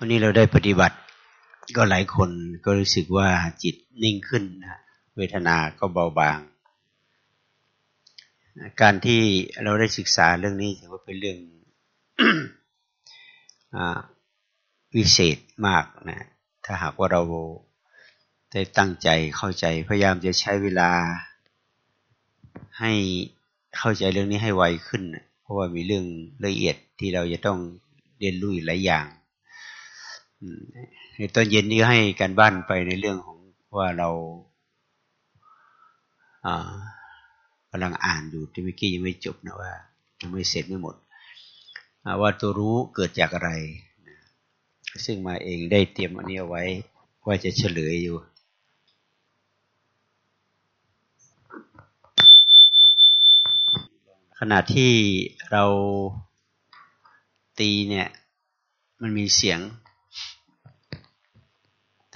วันนี้เราได้ปฏิบัติ ก็หลายคนก็รู้สึกว่าจิตนิ่งขึ้นนะเวทนาก็เบาบาง การที่เราได้ศึกษาเรื่องนี้ถือว่าเป็นเรื่องวิเศษมากนะถ้าหากว่าเราได้ตั้งใจเข้าใจพยายามจะใช้เวลาให้เข้าใจเรื่องนี้ให้ไวขึ้น เพราะว่ามีเรื่องละเอียดที่เราจะต้องเรียนรู้หลายอย่าง ตอนเย็นนี้ให้การบ้านไปในเรื่องของว่าเรากำลังอ่านอยู่ที่เมื่อกี้ยังไม่จบนะว่ายังไม่เสร็จไม่หมด ว่าตัวรู้เกิดจากอะไร ซึ่งมาเองได้เตรียมอันนี้เอาไว้ ว่าจะเฉลยอยู่ขณะที่เราตีเนี่ย มันมีเสียง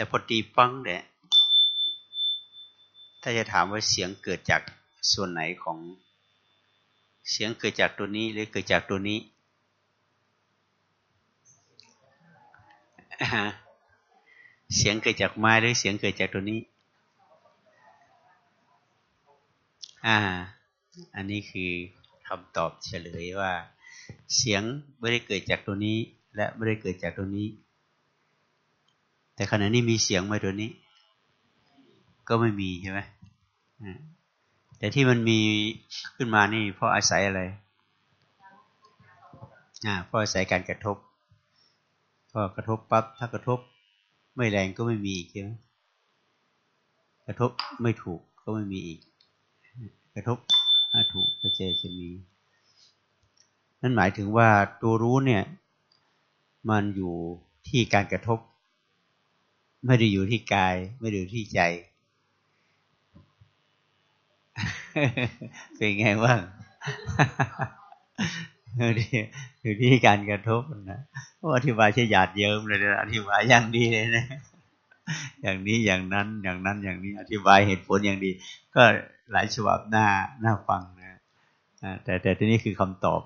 แต่พอตีปังเนี่ยถ้าจะถามว่าเสียงเกิดจากส่วนไหนของเสียงเกิดจากตัวนี้หรือเกิดจากตัวนี้เสียงเกิดจากไม้หรือเสียงเกิดจากตัวนี้ อ่า อันนี้คือคำตอบเฉลยว่า เสียงไม่ได้เกิดจากตัวนี้ และไม่ได้เกิดจากตัวนี้ แต่ขณะนี้มีเสียงไหมตัวนี้ ก็ไม่มีใช่ไหมแต่ที่มันมีขึ้นมานี่เพราะอาศัยอะไรอ่าเพราะอาศัยการกระทบพอกระทบปั๊บถ้ากระทบไม่แรงก็ไม่มีอีกใช่ไหมกระทบไม่ถูกก็ไม่มีอีก กระทบถูกก็จะจะมี นั่นหมายถึงว่าตัวรู้เนี่ย มันอยู่ที่การกระทบ ไม่ได้อยู่ที่กาย ไม่ได้อยู่ที่ใจ เป็นไงว่างอยู่ที่การกระทบนะอธิบายใช่หยาดเยิ้มเลยนะอธิบายอย่างดีเลยนะอย่างนี้อย่างนั้นอย่างนั้นอย่างนี้อธิบายเหตุผลอย่างดี ก็หลายฉบับหน้าหน้าฟังนะแต่แต่ที่นี้คือคำตอบ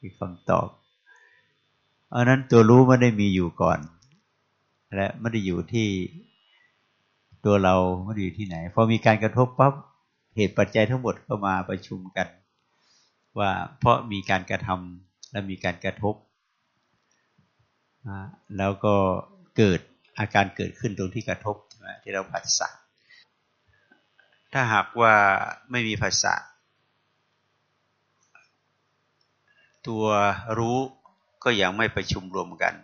คือคำตอบ เพราะนั้นตัวรู้ไม่ได้มีอยู่ก่อน และไม่ได้อยู่ที่ตัวเราไม่ได้อยู่ที่ไหนพอมีการกระทบปั๊บเหตุปัจจัยทั้งหมดก็มาประชุมกัน ว่าเพราะมีการกระทำและมีการกระทบ แล้วก็เกิดอาการเกิดขึ้นตรงที่กระทบที่เราผัสสะถ้าหากว่าไม่มีภาษาตัวรู้ ก็ยังไม่ประชุมรวมกัน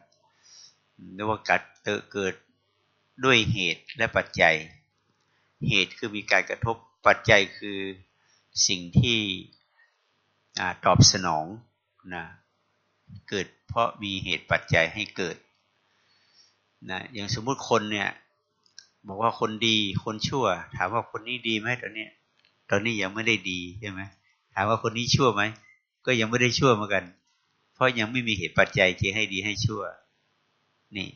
เรียกว่ากัดเกิดด้วยเหตุและปัจจัย เหตุคือมีการกระทบปัจจัยคือสิ่งที่ตอบสนองนะเกิดเพราะมีเหตุปัจจัยให้เกิดนะอย่างสมมุติคนเนี่ยบอกว่าคนดีคนชั่ว ถามว่าคนนี้ดีไหมตอนนี้ตอนนี้ยังไม่ได้ดีใช่ไหมถามว่าคนนี้ชั่วไหมก็ยังไม่ได้ชั่วเหมือนกัน เพราะยังไม่มีเหตุปัจจัยที่ให้ดีให้ชั่ว นี่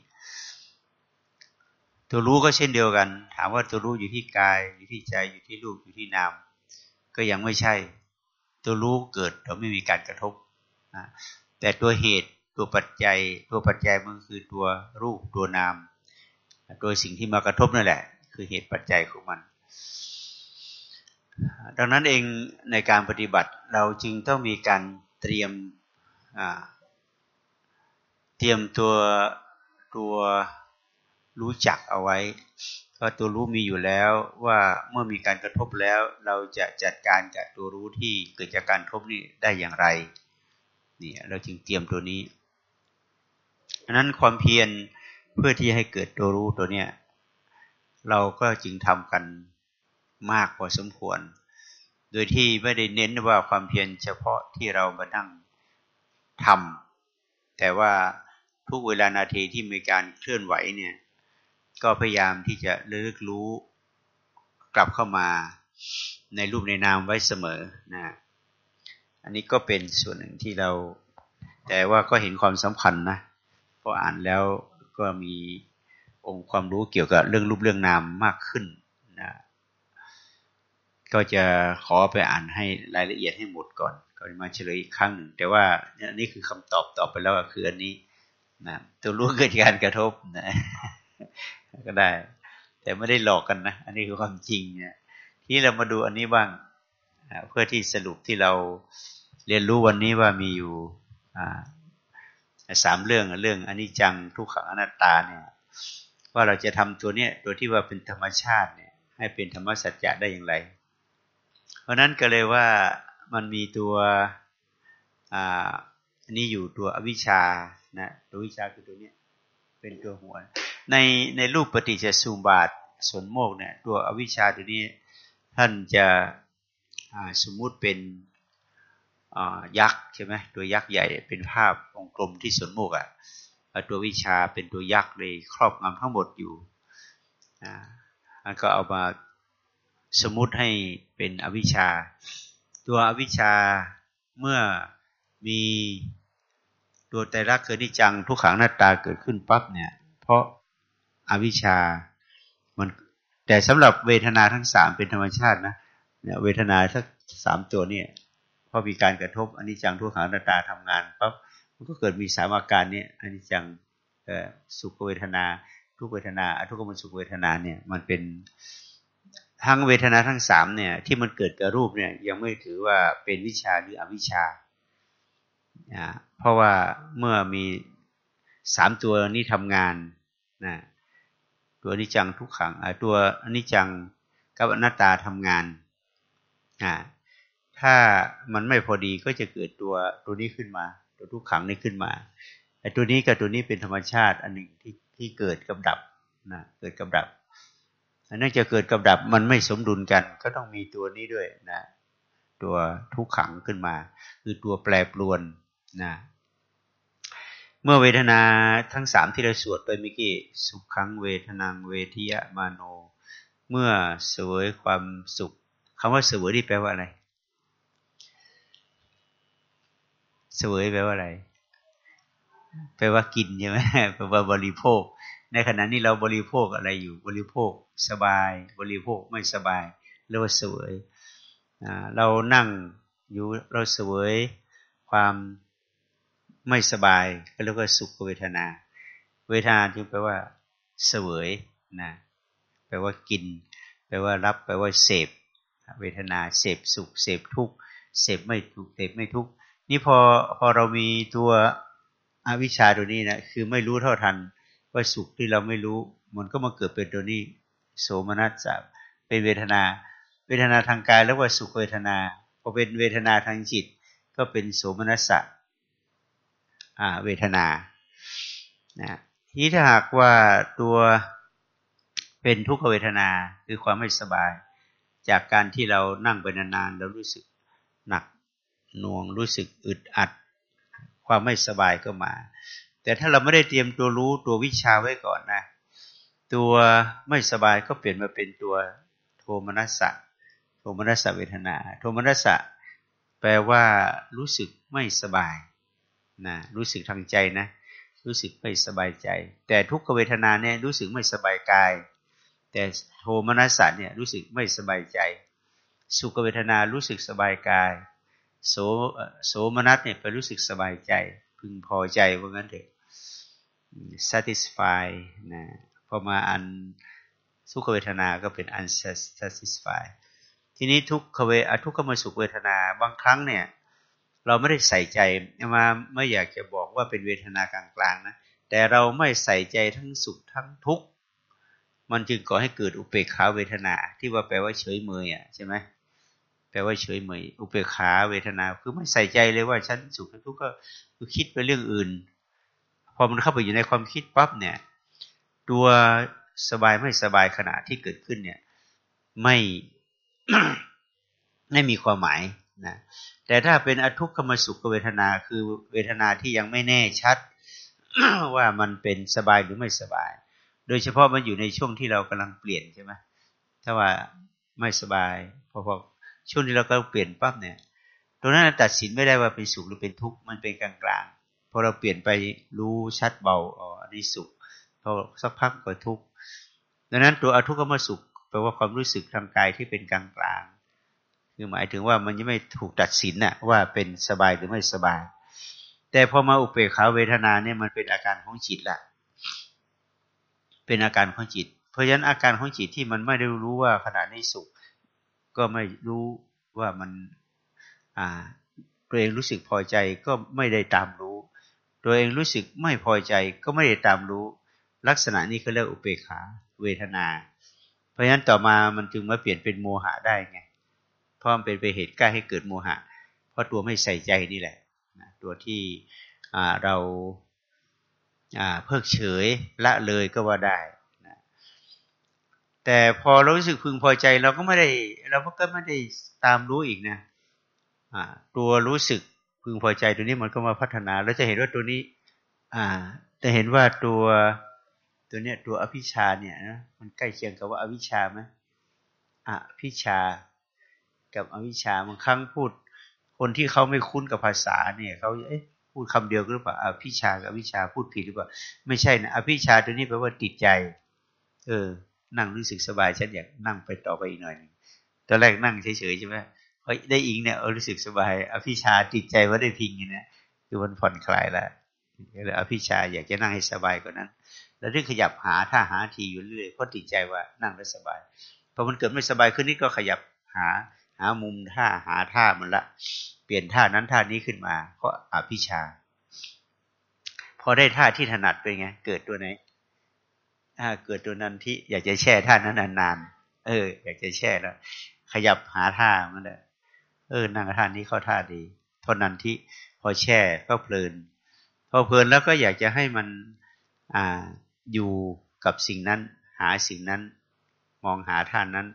ตัวรู้ก็เช่นเดียวกัน ถามว่าตัวรู้อยู่ที่กาย อยู่ที่ใจอยู่ที่รูปอยู่ที่นาม ก็ยังไม่ใช่ ตัวรู้เกิดเราไม่มีการกระทบนะแต่ตัวเหตุตัวปัจจัย ตัวปัจจัยมันคือตัวรูปตัวนาม ตัวสิ่งที่มากระทบนั่นแหละ คือเหตุปัจจัยของมันดังนั้นเองในการปฏิบัติเราจึงต้องมีการเตรียม เตรียมตัวตัวรู้จักเอาไว้ก็ตัวรู้มีอยู่แล้วว่าเมื่อมีการกระทบแล้ว เราจะจัดการกับตัวรู้ที่เกิดจากการกระทบนี้ได้อย่างไรนี่เราจึงเตรียมตัวนี้อันนั้นความเพียรเพื่อที่ให้เกิดตัวรู้ตัวเนี้ยเราก็จึงทำกันมากพอสมควร โดยที่ไม่ได้เน้นว่าความเพียรเฉพาะที่เรามานั่ง ทำแต่ว่าทุกเวลานาทีที่มีการเคลื่อนไหวเนี่ย ก็พยายามที่จะเลือกรู้กลับเข้ามาในรูปในนามไว้เสมอนะอันนี้ก็เป็นส่วนหนึ่งที่เรา แต่ว่าก็เห็นความสำคัญนะพออ่านแล้วก็มีองค์ความรู้เกี่ยวกับเรื่องรูปเรื่องนามมากขึ้นนะก็จะขอไปอ่านให้รายละเอียดให้หมดก่อน ก็ก็มาเฉลยอีกครั้งหนึ่งแต่ว่านนี้คือคำตอบตอบไปแล้วคืออันนี้นะตัวรู้เกิดการกระทบนะก็ได้ แต่ไม่ได้หลอกกันนะอันนี้คือความจริงเนี่ยที่เรามาดูอันนี้บ้างเพื่อที่สรุปที่เราเรียนรู้วันนี้ว่ามีอยู่สามเรื่องเรื่องอนิจจังทุกขังอนัตตาเนี่ยว่าเราจะทำตัวเนี้ยตัวที่ว่าเป็นธรรมชาติเนี่ยให้เป็นธรรมสัจจะได้อย่างไร เพราะนั้นก็เลยว่า มันมีตัวอันนี้อยู่ตัวอวิชานะตัววิชาคือตัวนี้เป็นตัวหัว ในในรูปปฏิจจสมุบาทสนโมกเนี่ยตัวอวิชาตัวนี้ท่านจะสมมุติเป็นยักษ์ใช่ไหมตัวยักษ์ใหญ่เป็นภาพองกลมที่สนโมกอะ่ะตัววิชาเป็นตัวยักษ์เลยครอบงำทั้งหมดอยู่อันก็เอามาสมมุติให้เป็นอวิชชา ตัวอวิชชาเมื่อมีตัวไตรลักษณ์เกิดนิจังทุกขังหน้าตาเกิดขึ้นปั๊บเนี่ย เพราะอาวิชชามันแต่สำหรับเวทนาทั้งสามเป็นธรรมชาตินะเนี่ยเวทนาทั้งสามตัวเนี่ยพอมีการกระทบอันนี้จังทุกขังหน้าตาทำงานปั๊บมันก็เกิดมีสามอาการเนี่ยอันนี้จังสุขเวทนา ทุกเวทนาอทุกขมสุขเวทนาเนี่ย มันเป็น ทั้งเวทนาทั้งสามเนี่ย ที่มันเกิดกับรูปเนี่ย ยังไม่ถือว่าเป็นวิชาหรืออวิชาเพราะว่าเมื่อมีสามตัวนี้ทำงานนะตัวนิจังทุกขังตัวนิจังกับอนัตตาทำงานถ้ามันไม่พอดีก็จะเกิดตัวตัวนี้ขึ้นมา ตัวทุกขังนี้ขึ้นมาไอ้ตัวนี้กับตัวนี้เป็นธรรมชาติอันหนึ่งที่ที่เกิดกับดับนะเกิดกับดับ อันนั้นจะเกิดกับดับมันไม่สมดุลกัน ก็ต้องมีตัวนี้ด้วยนะ ตัวทุกขังขึ้นมา คือตัวแปรปรวนนะเมื่อเวทนาทั้งสามที่เราสวดไปเมื่อกี้สุขขังเวทนังเวทียมาโน เมื่อเสวยความสุขคำว่าเสวยนี่แปลว่าอะไร เสวยแปลว่าอะไร แปลว่ากินใช่ไหมแปลว่าบริโภค ในขณะนี้เราบริโภคอะไรอยู่บริโภคสบาย บริโภคไม่สบายเรียกว่าเสวยเรานั่งอยู่เราเสวยความไม่สบายก็เรียกว่าสุขเวทนา เวทนาจึงแปลว่าเสวยนะแปลว่ากิน แปลว่ารับแปลว่าเสพเวทนาเสพสุขเสพทุกข์เสพไม่ทุกเสพไม่ทุกนี่พอพอเรามีตัวอวิชชาตัวนี้นะคือไม่รู้เท่าทัน ว่าสุขที่เราไม่รู้ มันก็มาเกิดเป็นตัวนี้ โสมนัสจะเป็นเวทนา เวทนาทางกายแล้วว่าสุขเวทนาพอเป็นเวทนาทางจิต ก็เป็นโสมนัสสะเวทนานะทีถ้าหากว่าตัวเป็นทุกขเวทนาคือความไม่สบาย จากการที่เรานั่งไปนานๆแล้วรู้สึกหนักหน่วงรู้สึกอึดอัด ความไม่สบายก็มา แต่ถ้าเราไม่ได้เตรียมตัวรู้ตัววิชาไว้ก่อนนะ ตัวไม่สบายก็เปลี่ยนมาเป็นตัวโทมนัสสะโทมนัสสะเวทนา โทมนัสสะแปลว่ารู้สึกไม่สบายนะรู้สึกทางใจนะ รู้สึกไม่สบายใจ แต่ทุกขเวทนาเนี่ยรู้สึกไม่สบายกาย แต่โทมนัสสะเนี่ยรู้สึกไม่สบายใจ สุขเวทนารู้สึกสบายกายโสโสมนัสเนี่ยไปรู้สึกสบายใจ พึงพอใจว่างั้นเถอะ satisfy นะพอมาอันสุขเวทนาก็เป็น unsatisfy ทีนี้ทุกขเวทุกขมสุขเวทนาบางครั้งเนี่ย เราไม่ได้ใส่ใจมาไม่อยากจะบอกว่าเป็นเวทนากลางๆนะแต่เราไม่ใส่ใจทั้งสุขทั้งทุกข์มันจึงก่อให้เกิดอุเบกขาเวทนา ที่ว่าแปลว่าเฉยเมยอะใช่ไหมแปลว่าเฉยเมยอุเบกขาเวทนา คือไม่ใส่ใจเลยว่าฉันสุขทุกข์ก็คือคิดไปเรื่องอื่น พอมันเข้าไปอยู่ในความคิดปั๊บเนี่ย ตัวสบายไม่สบายขณะที่เกิดขึ้นเนี่ย ไม่ไม่มีความหมายนะแต่ถ้าเป็นอทุกขมสุขเวทนาคือเวทนาที่ยังไม่แน่ชัด ว่ามันเป็นสบายหรือไม่สบาย โดยเฉพาะมันอยู่ในช่วงที่เรากำลังเปลี่ยนใช่ไหมถ้าว่าไม่สบายพอพอช่วงที่เรากำลังเปลี่ยนปั๊บเนี่ยตรงนั้นตัดสินไม่ได้ว่าเป็นสุขหรือเป็นทุกข์มันเป็นกลางกลาง พอเราเปลี่ยนไปรู้ชัดเบาอ๋ออันนี้สุขพอสักพักก็ทุกข์ดังนั้นตัวอทุกขมสุขแปลว่าความรู้สึกทางกายที่เป็นกลางกลางคือหมายถึงว่ามันยังไม่ถูกตัดสินน่ะว่าเป็นสบายหรือไม่สบาย แต่พอมาอุเบกขาเวทนาเนี่ยมันเป็นอาการของจิตละเป็นอาการของจิต เพราะฉะนั้นอาการของจิตที่มันไม่ได้รู้ว่าขณะนี้สุข ก็ไม่รู้ว่ามันอ่าตัวเองรู้สึกพอใจก็ไม่ได้ตามรู้ ตัวเองรู้สึกไม่พอใจก็ไม่ได้ตามรู้ ลักษณะนี้ก็เรียกอุเบกขาเวทนา เพราะฉะนั้นต่อมามันจึงมาเปลี่ยนเป็นโมหะได้ไงเพราะมันเป็นไปเหตุใกล้ให้เกิดโมหะ เพราะตัวไม่ใส่ใจนี่แหละตัวที่เราเพิกเฉยละเลยก็ว่าได้แต่พอเรารู้สึกพึงพอใจเราก็ไม่ได้ เราก็ไม่ได้ตามรู้อีกนะตัวรู้สึก พึงพอใจตัวนี้มันก็มาพัฒนาแล้วจะเห็นว่าตัวนี้ อ่า จะเห็นว่าตัวตัวเนี้ยตัวอภิชาเนี่ยนะมันใกล้เคียงกับว่าอวิชาไหมอภิชา กับอวิชาบางครั้งพูด คนที่เขาไม่คุ้นกับภาษาเนี่ยเขาเอ๊ะพูดคำเดียวหรือเปล่าอภิชากับอวิชาพูดผิดหรือเปล่า ไม่ใช่นะอภิชาตัวนี้แปลว่าติดใจ เออ นั่งรู้สึกสบายฉันอยากนั่งไปต่อไปอีกหน่อยตอนแรกนั่งเฉยๆใช่ไหม พอได้อิงเนี่ยรู้สึกสบายอภิชาติดใจว่าได้พิงเนี่ยคือมันผ่อนคลายแล้วแล้วอภิชาอยากจะนั่งให้สบายกว่านั้น แล้วเรื่องขยับหาท่าหาทีอยู่เรื่อยเพราะติดใจว่านั่งแล้วสบายพอมันเกิดไม่สบายขึ้นนี่ก็ขยับหาหามุมท่าหาท่ามันละ เปลี่ยนท่านั้นท่านี้ขึ้นมาเพราะอภิชา พอได้ท่าที่ถนัดเป็นไง เกิดตัวไหนถ้าเกิดตัวนั้นที่อยากจะแช่ท่านั้นนานๆเออ อยากจะแช่แล้วขยับหาท่ามันเลย เออนั่งท่านี้เข้าท่าดีเท่านั้นที่พอแช่ก็เพลิน พอเพลินแล้วก็อยากจะให้มันอ่าอยู่กับสิ่งนั้น หาสิ่งนั้น มองหาท่านนั้น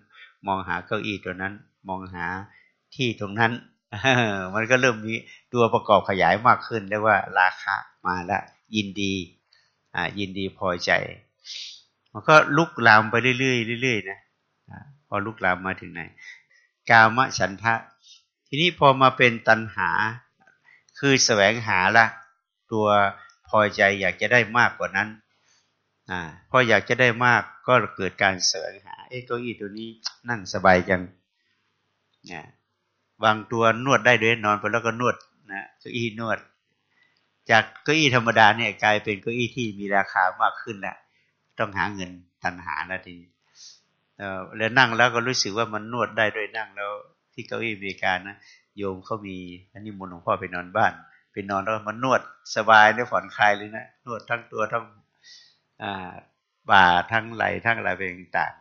มองหาเก้าอี้ตัวนั้น มองหาที่ตรงนั้นมันก็เริ่มมีตัวประกอบขยายมากขึ้นเรียกว่าราคามาละยินดีอ่ายินดีพอใจ มันก็ลุกลามไปเรื่อยๆเรื่อยๆนะพอลุกลามมาถึงไหน กามฉันทะ ทีนี้พอมาเป็นตัณหา คือแสวงหาละ ตัวพอใจอยากจะได้มากกว่านั้นอ่าพออยากจะได้มากก็เกิดการแสวงหา เอ้เก้าอี้ตัวนี้นั่งสบายจังนี่ยบางตัวนวดได้ด้วยนอนไปแล้วก็นวดนะเก้าอี้นวด จากเก้าอี้ธรรมดาเนี่ยกลายเป็นเก้าอี้ที่มีราคามากขึ้นแล้วต้องหาเงินตันหาแล้วทีแล้วนั่งแล้วก็รู้สึกว่ามันนวดได้ด้วยนั่งแล้ว ที่เก้าอี้อเมริกานะโยมเขามีอันนี้มนหลวงพ่อไปนอนบ้านไปนอนแล้วมันนวดสบายได้ผ่อนคลายเลยนะนวดทั้งตัวทั้งบ่าทั้งไหล่ทั้งอะไรเป็นต่าง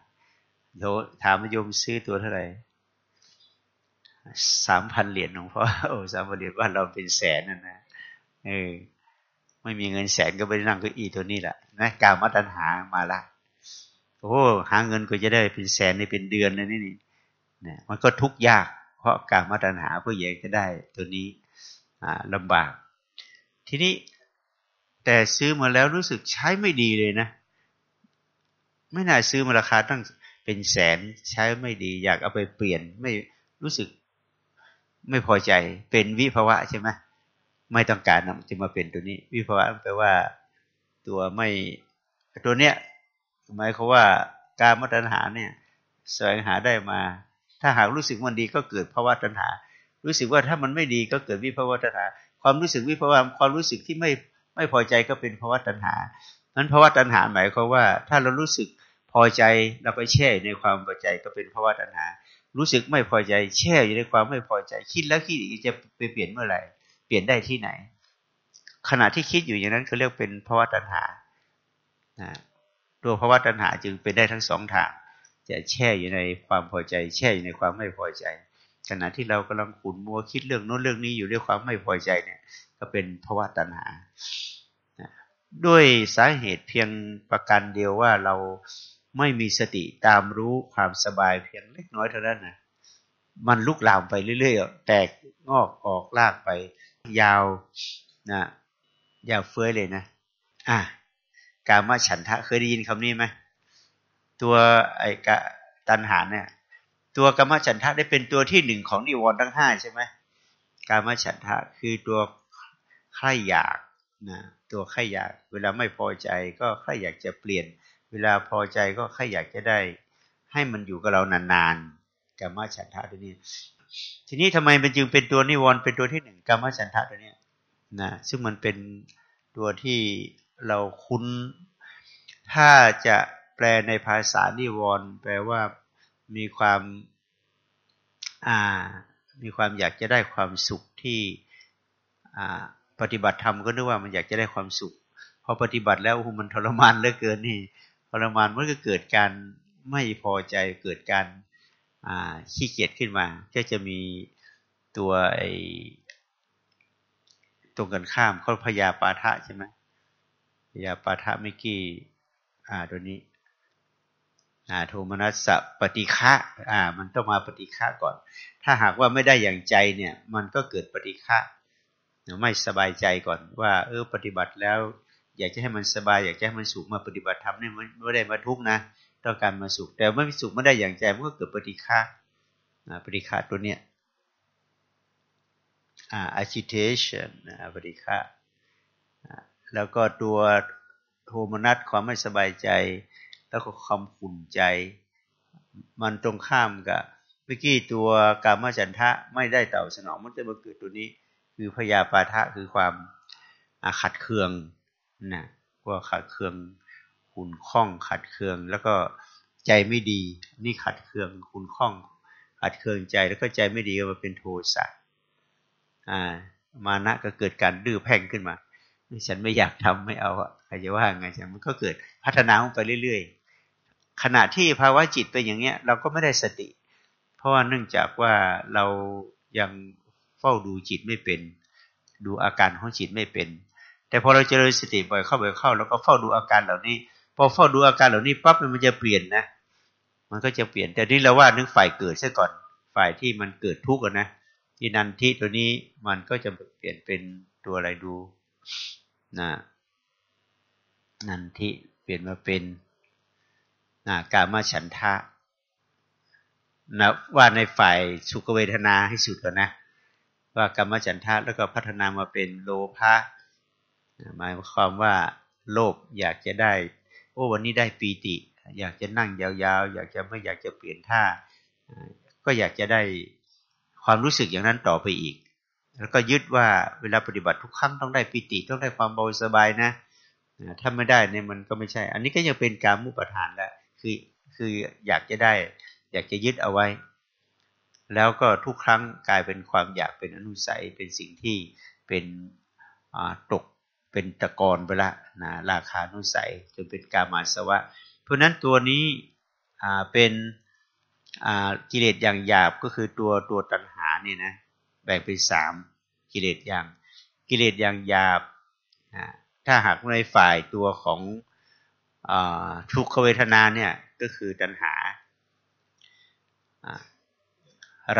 โยถามโยมซื้อตัวเท่าไหร่สามพันเหรียญหลวงพ่อโอ้สามพันเหรียญบ้าเราเป็นแสนนะนะเออไม่มีเงินแสนก็ไปนั่งเก้าอี้ตัวนี้แหละนะการมาตัญหามาละโอ้หาเงินก็จะได้เป็นแสนในเป็นเดือนเลยนี่นี่ เนี่ยมันก็ทุกข์ยาก เพราะการมาตัญหาเพื่ออยากจะได้ตัวนี้ลำบาก ทีนี้แต่ซื้อมาแล้วรู้สึกใช้ไม่ดีเลยนะ ไม่น่าซื้อมาราคาตั้งเป็นแสนใช้ไม่ดี อยากเอาไปเปลี่ยนไม่รู้สึกไม่พอใจเป็นวิภาวะใช่ไหมไม่ต้องการนจะมาเป็นตัวนี้ วิภาวะแปลว่าตัวไม่ตัวเนี้ยหมายควาว่าการมาตรฐานเนี่ยแสวงหาได้มา ถ้าหากรู้สึกมันดีก็เกิดภาวะตัณหา รู้สึกว่าถ้ามันไม่ดีก็เกิดวิภาวะตัณหา ความรู้สึกวิภาวะความรู้สึกที่ไม่ไม่พอใจก็เป็นภาวะตัณหานั้นภาวะตัณหาหมายความว่า ถ้าเรารู้สึกพอใจเราไปแช่ในความพอใจก็เป็นภาวะตัณหา รู้สึกไม่พอใจแช่อยู่ในความไม่พอใจ คิดแล้วคิดอีกจะไปเปลี่ยนเมื่อไหร่ เปลี่ยนได้ที่ไหน ขณะที่คิดอยู่อย่างนั้นเขาเรียกเป็นภาวะตัณหาตัวภาวะตัณหาจึงเป็นได้ทั้งสองทาง จะแช่อยู่ในความพอใจ แช่อยู่ในความไม่พอใจ ขณะที่เรากำลังขุนมัวคิดเรื่องโน้นเรื่องนี้อยู่ด้วยความไม่พอใจเนี่ย ก็เป็นภาวะตัณหา ด้วยสาเหตุเพียงประการเดียวว่าเราไม่มีสติตามรู้ความสบายเพียงเล็กน้อยเท่านั้นนะมันลุกลามไปเรื่อยๆ แตกงอกออกลากไป ยาวนะยาวเฟ้ยเลยนะ อะ การมาฉันทะเคยได้ยินคำนี้ไหม ตัวไอ้กะตันหาเนี่ยตัวกรรมฉันทะได้เป็นตัวที่หนึ่งของนิวรณ์ทั้งห้าใช่ไหมกรรมฉันทะคือตัวใครอยากนะตัวใครอยาก เวลาไม่พอใจก็ใครอยากจะเปลี่ยน เวลาพอใจก็ใครอยากจะได้ ให้มันอยู่กับเรานานๆกรรมฉันทะตัวนี้ ทีนี้ทำไมมันจึงเป็นตัวนิวรณ์เป็นตัวที่หนึ่งกรรมฉันทะตัวนี้นะซึ่งมันเป็นตัวที่เราคุ้นถ้าจะ แปลในภาษานิวรณ์แปลว่ามีความอ่ามีความอยากจะได้ความสุขที่อ่าปฏิบัติธรรมก็นึกว่ามันอยากจะได้ความสุข พอปฏิบัติแล้วมันทรมานเหลือเกินนี่ทรมานมันก็เกิดการไม่พอใจเกิดการขี้เกียจขึ้นมา ก็จะมีตัวไอตรงกันข้ามเขาพยาปาทะใช่ไหมพยาปาทะเมื่อกี้อ่าตัวนี้ โทมนัสสปฏิฆะอ่ามันต้องมาปฏิฆะก่อน ถ้าหากว่าไม่ได้อย่างใจเนี่ย มันก็เกิดปฏิฆะไม่สบายใจก่อนว่า เออปฏิบัติแล้ว อยากจะให้มันสบาย อยากจะให้มันสุขมาปฏิบัติธรรมเนี่ยมันไม่ได้มาทุกนะต้องการมาสุข แต่ไม่สุขไม่ได้อย่างใจมันก็เกิดปฏิฆะปฏิฆะตัวเนี้ยอ่า agitation ปฏิฆะแล้วก็ตัวโทมนัสความไม่สบายใจ แล้วก็ความขุ่นใจ มันตรงข้ามกับเมื่อกี้ตัวกามฉันทะไม่ได้เต่าสนองมันจะมาเกิดตัวนี้คือพยาปาทะคือความขัดเคืองนะว่าขัดเคืองขุนข้องขัดเคือง แล้วก็ใจไม่ดี นี่ขัดเคืองขุนข้อง ขัดเคืองใจแล้วก็ใจไม่ดีก็มาเป็นโทสะอ่ามานะก็เกิดการดื้อแพ่งขึ้นมา ฉันไม่อยากทำไม่เอาอะใครจะว่าไงฉันมันก็เกิดพัฒนาไปเรื่อยๆขณะที่ภาวะจิตเป็นอย่างเงี้ย เราก็ไม่ได้สติ เพราะว่าเนื่องจากว่าเรายังเฝ้าดูจิตไม่เป็น ดูอาการของจิตไม่เป็น แต่พอเราเจริญสติบ่อยเข้าบ่อยเข้าแล้วก็เฝ้าดูอาการเหล่านี้ พอเฝ้าดูอาการเหล่านี้ปั๊บมันจะเปลี่ยนนะมันก็จะเปลี่ยนแต่นี่เราว่านึกฝ่ายเกิดซะก่อนฝ่ายที่มันเกิดทุกข์นะที่นันทิตัวนี้มันก็จะเปลี่ยนเป็นตัวอะไรดู นะนันทิเปลี่ยนมาเป็นนะกามาฉันทะนะว่าในฝ่ายสุขเวทนาให้สุดก่อนนะว่ากรรมฉันทะแล้วก็พัฒนามาเป็นโลภะหมายความว่าโลภอยากจะได้ โอ้วันนี้ได้ปีติ อยากจะนั่งยาวๆ อยากจะไม่อยากจะเปลี่ยนท่า ก็อยากจะได้ความรู้สึกอย่างนั้นต่อไปอีก แล้วก็ยึดว่าเวลาปฏิบัติทุกครั้งต้องได้ปิติต้องได้ความเบาสบายนะถ้าไม่ได้เนี่ยมันก็ไม่ใช่ อันนี้ก็ยังเป็นการมุปทานแล้วคือคืออยากจะได้ อยากจะยึดเอาไว้ แล้วก็ทุกครั้งกลายเป็นความอยากเป็นอนุสัยเป็นสิ่งที่เป็นตกเป็นตะกอนไปละนะราคานุสัยจนเป็นกามาสวะ เพราะนั้นตัวนี้เป็นกิเลสอย่างหยาบก็คือตัวตัวตัณหาเนี่ยนะ แบ่งเป็นสามกิเลสอย่างกิเลสอย่างหยาบถ้าหากในฝ่ายตัวของอทุกขเวทนาเนี่ยก็คือตัณหา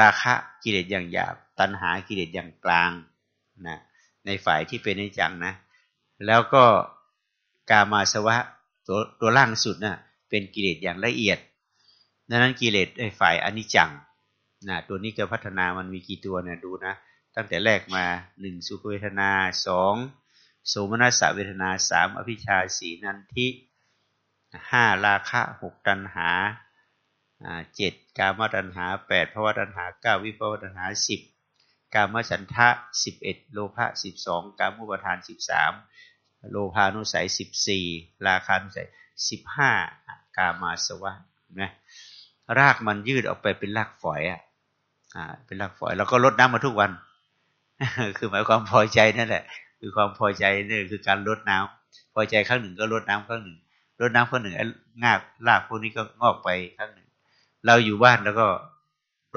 ราคะกิเลสอย่างหยาบ ตัณหากิเลสอย่างกลางนะในฝ่ายที่เป็นในจังนะ แล้วก็กามาสวะตัวตัวล่างสุดนะ่ะเป็นกิเลสอย่างละเอียดดังนั้นกิเลสไอ้ฝ่ายอนิจจัง นะตัวนี้ก็พัฒนามันมีกี่ตัวเนี่ยดูนะ ตั้งแต่แรกมาหนึ่งสุขเวทนาสองโสมนัสเวทนาสามอภิชาสีนันทิห้าราคะหกตัณหาเจ็ดกามตัณหาแปดภวตัณหาเก้าวิภวตัณหาสิบกามฉันทะสิบเอ็ดโลภะสิบสองกามุปทานสิบสามโลภานุสัยสิบสี่ราคานุสัยสิบห้ากามาสวะนะรากมันยืดออกไปเป็นรากฝอยอะอ่า เป็นรากฝอย แล้วก็ลดน้ำมาทุกวัน คือหมายความพอใจนั่นแหละ คือความพอใจนี่คือการลดน้ำพอใจครั้งหนึ่งก็ลดน้ำครั้งหนึ่งลดน้ำครั้งหนึ่งงากรากพวกนี้ก็งอกไปครั้งหนึ่ง เราอยู่บ้านแล้วก็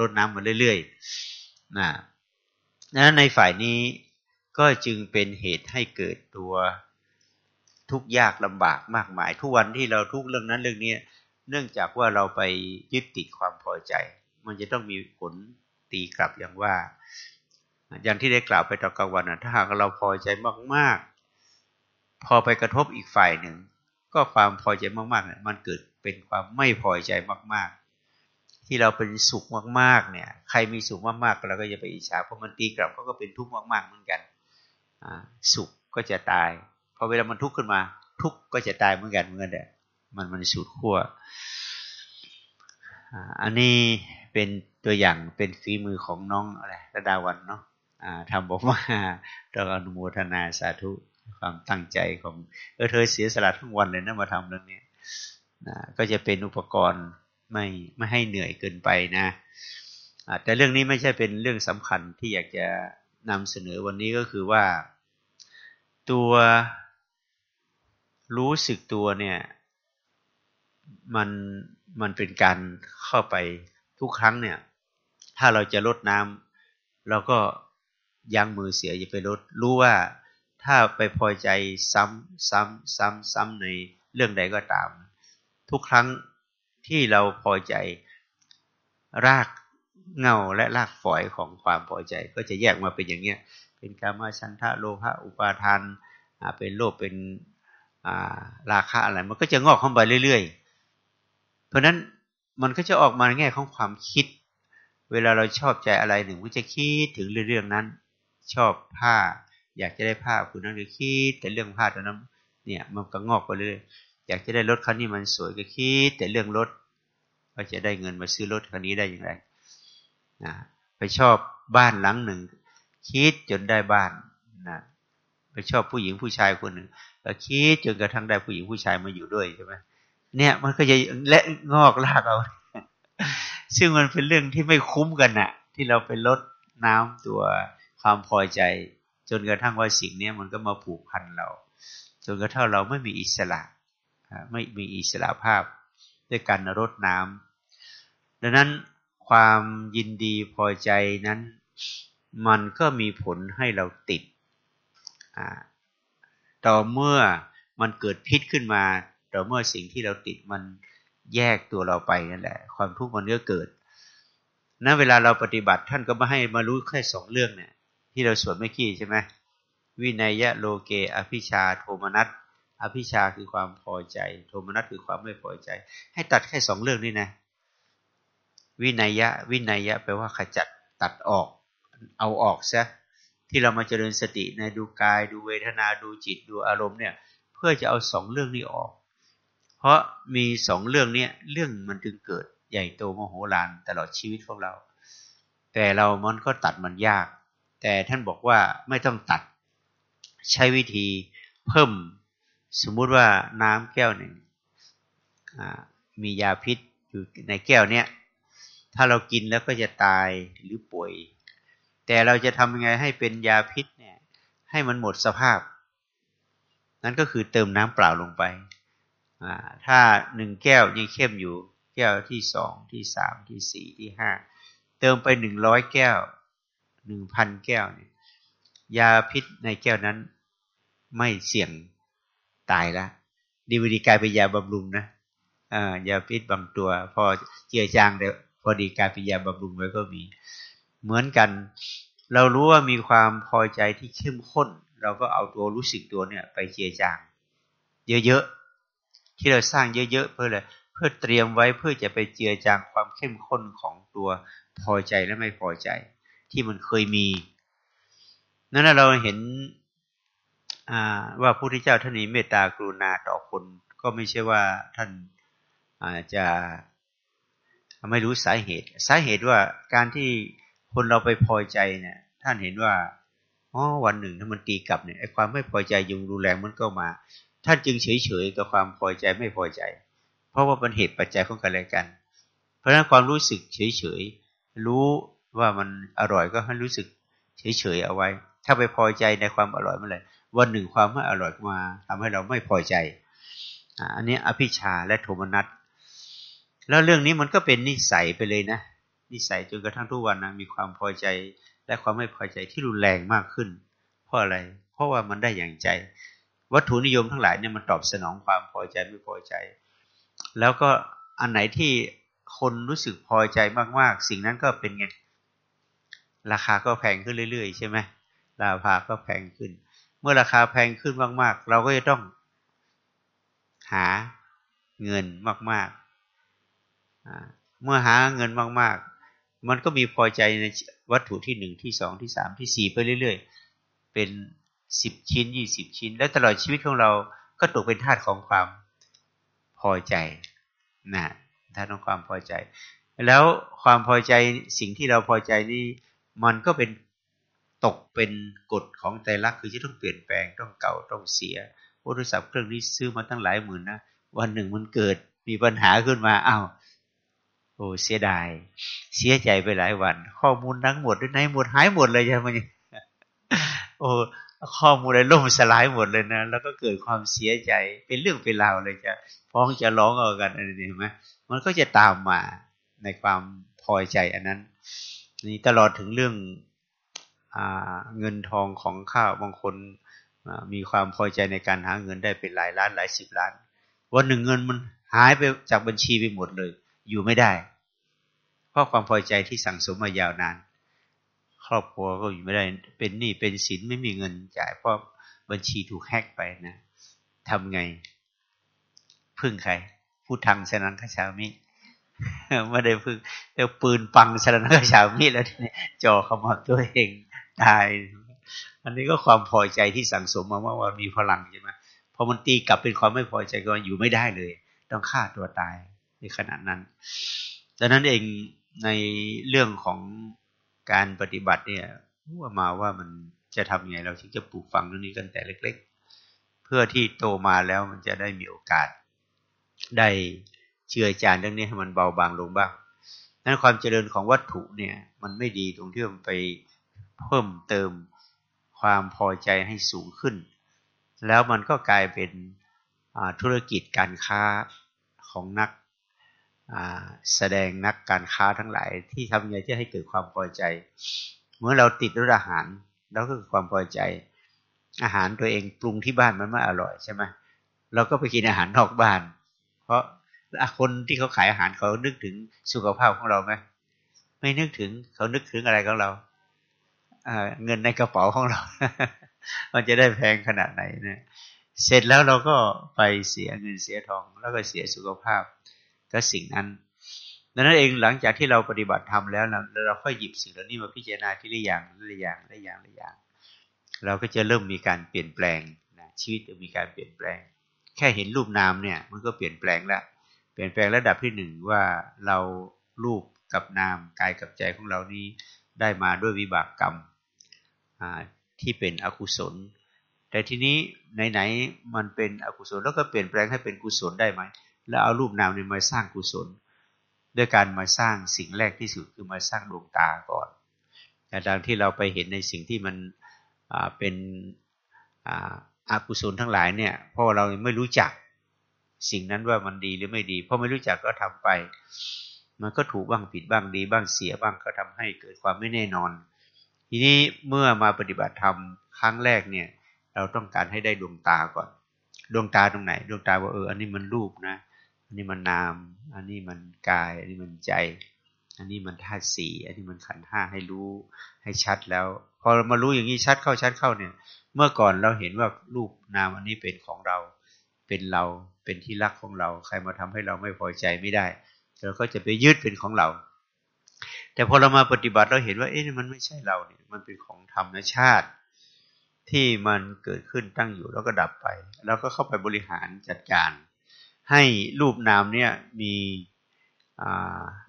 ลดน้ำมาเรื่อยๆนะนั้นในฝ่ายนี้ก็จึงเป็นเหตุให้เกิดตัวทุกข์ยากลำบากมากมาย ทุกวันที่เราทุกเรื่องนั้นเรื่องนี้เนื่องจากว่าเราไปยึดติดความพอใจ มันจะต้องมีผล ตีกลับอย่างว่า อย่างที่ได้กล่าวไปตอนกลางวันนะถ้าหากเราพอใจมากๆ พอไปกระทบอีกฝ่ายหนึ่ง ก็ความพอใจมากๆเนี่ยมันเกิดเป็นความไม่พอใจมาก ๆ ที่เราเป็นสุขมากๆ เนี่ย ใครมีสุขมากๆเราก็จะไปอิจฉาเพราะมันตีกลับเขาก็เป็นทุกข์มากๆเหมือนกันสุขก็จะตายพอเวลามันทุกข์ขึ้นมา ทุกข์ก็จะตายเหมือนกันเหมือนกันมันมันสุดขั้วอันนี้เป็น ตัวอย่างเป็นฝีมือของน้องอะไรระดาวันเนาะทำบอกว่าเราอนุโมทนาสาธุความตั้งใจของเออเธอเสียสละทั้งวันเลยนะมาทำเรื่องนี้นะก็จะเป็นอุปกรณ์ไม่ไม่ให้เหนื่อยเกินไปนะแต่เรื่องนี้ไม่ใช่เป็นเรื่องสำคัญที่อยากจะนำเสนอวันนี้ก็คือว่า ตัวรู้สึกตัวเนี่ย มันมันเป็นการเข้าไปทุกครั้งเนี่ย ถ้าเราจะลดน้ำเราก็ยั้งมือเสียอย่าไปลด รู้ว่าถ้าไปพอใจซ้ำซ้ำซ้ำซ้ำในเรื่องใดก็ตาม ทุกครั้งที่เราพอใจรากเงาและรากฝอยของความพอใจ ก็จะแยกมาเป็นอย่างเนี้ยเป็นกามาชันทะโลภะอุปาทานเป็นโลภเป็นราคะอะไร มันก็จะงอกเข้าไปเรื่อย ๆ เพราะนั้นมันก็จะออกมาในแง่ของความคิด เวลาเราชอบใจอะไรหนึ่งก็จะคิดถึงเรื่องนั้น ชอบผ้า อยากจะได้ผ้าคุณนั่นก็คิด แต่เรื่องผ้าตอนนั้นเนี่ยมันก็งอกไปเรื่อยอยากจะได้รถคันนี้มันสวยก็คิด แต่เรื่องรถว่าจะได้เงินมาซื้อรถคันนี้ได้อย่างไรนะไปชอบบ้านหลังหนึ่ง คิดจนได้บ้านนะไปชอบผู้หญิงผู้ชายคนหนึ่งก็คิดจนกระทั่งได้ผู้หญิงผู้ชายมาอยู่ด้วยใช่ไหมเนี่ยมันก็จะและงอกลากเอา ซึ่งมันเป็นเรื่องที่ไม่คุ้มกันน่ะ ที่เราไปลดน้ำตัวความพอใจ จนกระทั่งว่าสิ่งนี้มันก็มาผูกพันเรา จนกระทั่งเราไม่มีอิสระ ไม่มีอิสระภาพด้วยการรดน้ำดังนั้นความยินดีพอใจนั้น มันก็มีผลให้เราติด ต่อเมื่อมันเกิดพิษขึ้นมา ต่อเมื่อสิ่งที่เราติดมัน แยกตัวเราไปนั่นแหละ ความทุกข์มันก็เกิดนั้นเวลาเราปฏิบัติท่านก็มาให้มารู้แค่สองเรื่องเนี่ยที่เราสวดเมื่อกี้ใช่ไหมวินัยะโลเก อภิชาโทมนัสอภิชาคือความพอใจ โทมนัสคือความไม่พอใจ ให้ตัดแค่สองเรื่องนี้นะ วินัยะ วินัยะแปลว่าขจัดตัดออก เอาออกซะที่เรามาเจริญสติในดูกายดูเวทนาดูจิตดูอารมณ์เนี่ย เพื่อจะเอาสองเรื่องนี้ออก เพราะมีสองเรื่องนี้เรื่องมันจึงเกิดใหญ่โตมโหฬารตลอดชีวิตของเรา แต่เรามันก็ตัดมันยาก แต่ท่านบอกว่าไม่ต้องตัด ใช้วิธีเพิ่ม สมมุติว่าน้ำแก้วหนึ่งมียาพิษอยู่ในแก้วเนี้ยถ้าเรากินแล้วก็จะตายหรือป่วย แต่เราจะทำยังไงให้เป็นยาพิษเนี่ยให้มันหมดสภาพ นั่นก็คือเติมน้ำเปล่าลงไป ถ้าหนึ่งแก้วยังเข้มอยู่ แก้วที่สองที่สามที่สี่ที่ห้าเติมไปหนึ่งร้อยแก้วหนึ่งพันแก้วเนี่ยยาพิษในแก้วนั้น ไม่เสี่ยงตายละดีวดีกลายเป็นยาบำรุงนะยาพิษบางตัว พอเจือจางเดี๋ยวพอดีกลายเป็นยาบำรุงไว้ก็มี เหมือนกัน เรารู้ว่ามีความพอใจที่เข้มข้น เราก็เอาตัวรู้สึกตัวเนี่ย ไปเจียจาง เยอะๆ ที่เราสร้างเยอะๆเพื่ออะไรเพื่อเตรียมไว้เพื่อจะไปเจือจางความเข้มข้นของตัวพอใจและไม่พอใจ ที่มันเคยมี นั่นเราเห็นว่าพระพุทธเจ้าท่านนี้เมตตากรุณาต่อคน ก็ไม่ใช่ว่าท่านอาจจะไม่รู้สาเหตุ สาเหตุว่าการที่คนเราไปพอใจเนี่ย ท่านเห็นว่าอ๋อวันหนึ่งถ้ามันตีกลับเนี่ยไอ้ความไม่พอใจยุงรุนแรงมันก็มา ท่านจึงเฉยเฉยกับความพอใจไม่พอใจ เพราะว่าเป็นเหตุปัจจัยของกันและกัน เพราะฉะนั้นความรู้สึกเฉยเฉยรู้ว่ามันอร่อยก็ให้รู้สึกเฉยเฉยเอาไว้ ถ้าไปพอใจในความอร่อยเมื่อไหร่วันหนึ่งความไม่อร่อยมาทำให้เราไม่พอใจอันนี้อภิชาและโทมนัสแล้วเรื่องนี้มันก็เป็นนิสัยไปเลยนะ นิสัยจนกระทั่งทุกวันนะมีความพอใจและความไม่พอใจที่รุนแรงมากขึ้น เพราะอะไร เพราะว่ามันได้อย่างใจ วัตถุนิยมทั้งหลายเนี่ยมันตอบสนองความพอใจไม่พอใจ แล้วก็อันไหนที่คนรู้สึกพอใจมากๆ สิ่งนั้นก็เป็นไงราคาก็แพงขึ้นเรื่อย ๆ ใช่ไหมราคาก็แพงขึ้น เมื่อราคาแพงขึ้นมาก ๆ เราก็จะต้องหาเงินมากๆเมื่อหาเงินมาก ๆ มันก็มีพอใจในวัตถุที่หนึ่งที่สองที่สามที่สี่ไปเรื่อย ๆ เป็น สิบชิ้นยี่สิบชิ้น แล้วตลอดชีวิตของเราก็ตกเป็นทาสของความพอใจนะทาสของความพอใจ แล้วความพอใจสิ่งที่เราพอใจนี่มันก็เป็นตกเป็นกฎของใจรักคือจะต้องเปลี่ยนแปลงต้องเก่าต้องเสียโทรศัพท์เครื่องนี้ซื้อมาตั้งหลายหมื่นนะวันหนึ่งมันเกิดมีปัญหาขึ้นมาอ้าวโอ้เสียดาย เสียใจไปหลายวัน ข้อมูลทั้งหมดในหมดหายหมดเลยใช่ไหมโอ้ ข้อมูลอะไรล่มสลายหมดเลยนะ แล้วก็เกิดความเสียใจเป็นเรื่องเป็นราวเลยจะฟ้องจะร้องเอากันอะไรนี่เห็นไหมมันก็จะตามมาในความพอใจอันนั้น นี่ตลอดถึงเรื่องอเงินทองของข้าวบางคนมีความพอใจในการหาเงินได้เป็นหลายล้านหลายสิบล้าน วันหนึ่งเงินมันหายไปจากบัญชีไปหมดเลย อยู่ไม่ได้ เพราะความพอใจที่สั่งสมมายาวนาน รอบครัวก็อยู่ไม่ได้ เป็นหนี้เป็นสินไม่มีเงินจ่ายเพราะบัญชีถูกแฮกไปนะทำไง พึ่งใครพูดทางสนันขชามิไม่ได้พึ่งเดี๋ยวปืนปังสนันขชามิแล้วเนี่ยจอขมับตัวเองตาย อันนี้ก็ความพอใจที่สั่งสมมาว่าว่ามีพลังใช่ไหมพอมันตีกลับเป็นความไม่พอใจก็อยู่ไม่ได้เลย ต้องฆ่าตัวตายในขณะนั้นดังนั้นเองในเรื่องของ การปฏิบัติเนี่ยว่ามาว่ามันจะทำยังไงเราถึงจะปลูกฝังเรื่องนี้กันแต่เล็ก ๆ เพื่อที่โตมาแล้วมันจะได้มีโอกาส ได้เชื่อจานเรื่องนี้ให้มันเบาบางลงบ้างนั้นความเจริญของวัตถุเนี่ย มันไม่ดีตรงที่มันไปเพิ่มเติมความพอใจให้สูงขึ้น แล้วมันก็กลายเป็นธุรกิจการค้าของนัก แสดงนักการค้าทั้งหลาย ที่ทำยังไงที่ให้เกิดความพอใจ เมื่อเราติดรสอาหารเราก็เกิดความพอใจ อาหารตัวเองปรุงที่บ้านมันไม่อร่อยใช่ไหมเราก็ไปกินอาหารนอกบ้าน เพราะคนที่เขาขายอาหารเขานึกถึงสุขภาพของเราไหมไม่นึกถึงเขานึกถึงอะไรของเราเงินในกระเป๋าของเรา มันจะได้แพงขนาดไหนนะเสร็จแล้วเราก็ไปเสียเงินเสียทอง แล้วก็เสียสุขภาพ ก็สิ่งนั้นดังนั้นเองหลังจากที่เราปฏิบัติทำแล้วเราเราค่อยหยิบสิ่งเหล่านี้มาพิจารณาที่ละอย่างละอย่างละอย่างละอย่าง เราก็จะเริ่มมีการเปลี่ยนแปลงนะชีวิตจะมีการเปลี่ยนแปลง แค่เห็นรูปนามเนี่ยมันก็เปลี่ยนแปลงแล้วเปลี่ยนแปลงระดับที่หนึ่งว่าเรารูปกับนามกายกับใจของเรานี้ได้มาด้วยวิบากกรรมที่เป็นอกุศล แต่ทีนี้ไหนๆมันเป็นอกุศลแล้วก็เปลี่ยนแปลงให้เป็นกุศลได้ไหม แล้วเอารูปนามนี้มาสร้างกุศล ด้วยการมาสร้างสิ่งแรกที่สุดคือมาสร้างดวงตาก่อนแต่ดังที่เราไปเห็นในสิ่งที่มันเป็นอากุศลทั้งหลายเนี่ยเพราะเราไม่รู้จักสิ่งนั้นว่ามันดีหรือไม่ดี เพราะไม่รู้จักก็ทำไป มันก็ถูกบ้างผิดบ้างดีบ้างเสียบ้างก็ทำให้เกิดความไม่แน่นอน ทีนี้เมื่อมาปฏิบัติธรรมครั้งแรกเนี่ย เราต้องการให้ได้ดวงตาก่อน ดวงตาตรงไหน ดวงตาว่าเอออันนี้มันรูปนะ อันนี้มันนาม อันนี้มันกาย อันนี้มันใจ อันนี้มันธาตุสี่อันนี้มันขันห้าให้รู้ให้ชัดแล้ว พอเรามารู้อย่างนี้ชัดเข้าชัดเข้าเนี่ย เมื่อก่อนเราเห็นว่ารูปนามอันนี้เป็นของเรา เป็นเราเป็นที่รักของเรา ใครมาทำให้เราไม่พอใจไม่ได้เราก็จะไปยึดเป็นของเรา แต่พอเรามาปฏิบัติเราเห็นว่าเอ๊ะมันไม่ใช่เราเนี่ย มันเป็นของธรรมชาติ ที่มันเกิดขึ้นตั้งอยู่แล้วก็ดับไป แล้วก็เข้าไปบริหารจัดการ ให้รูปนามเนี่ยมี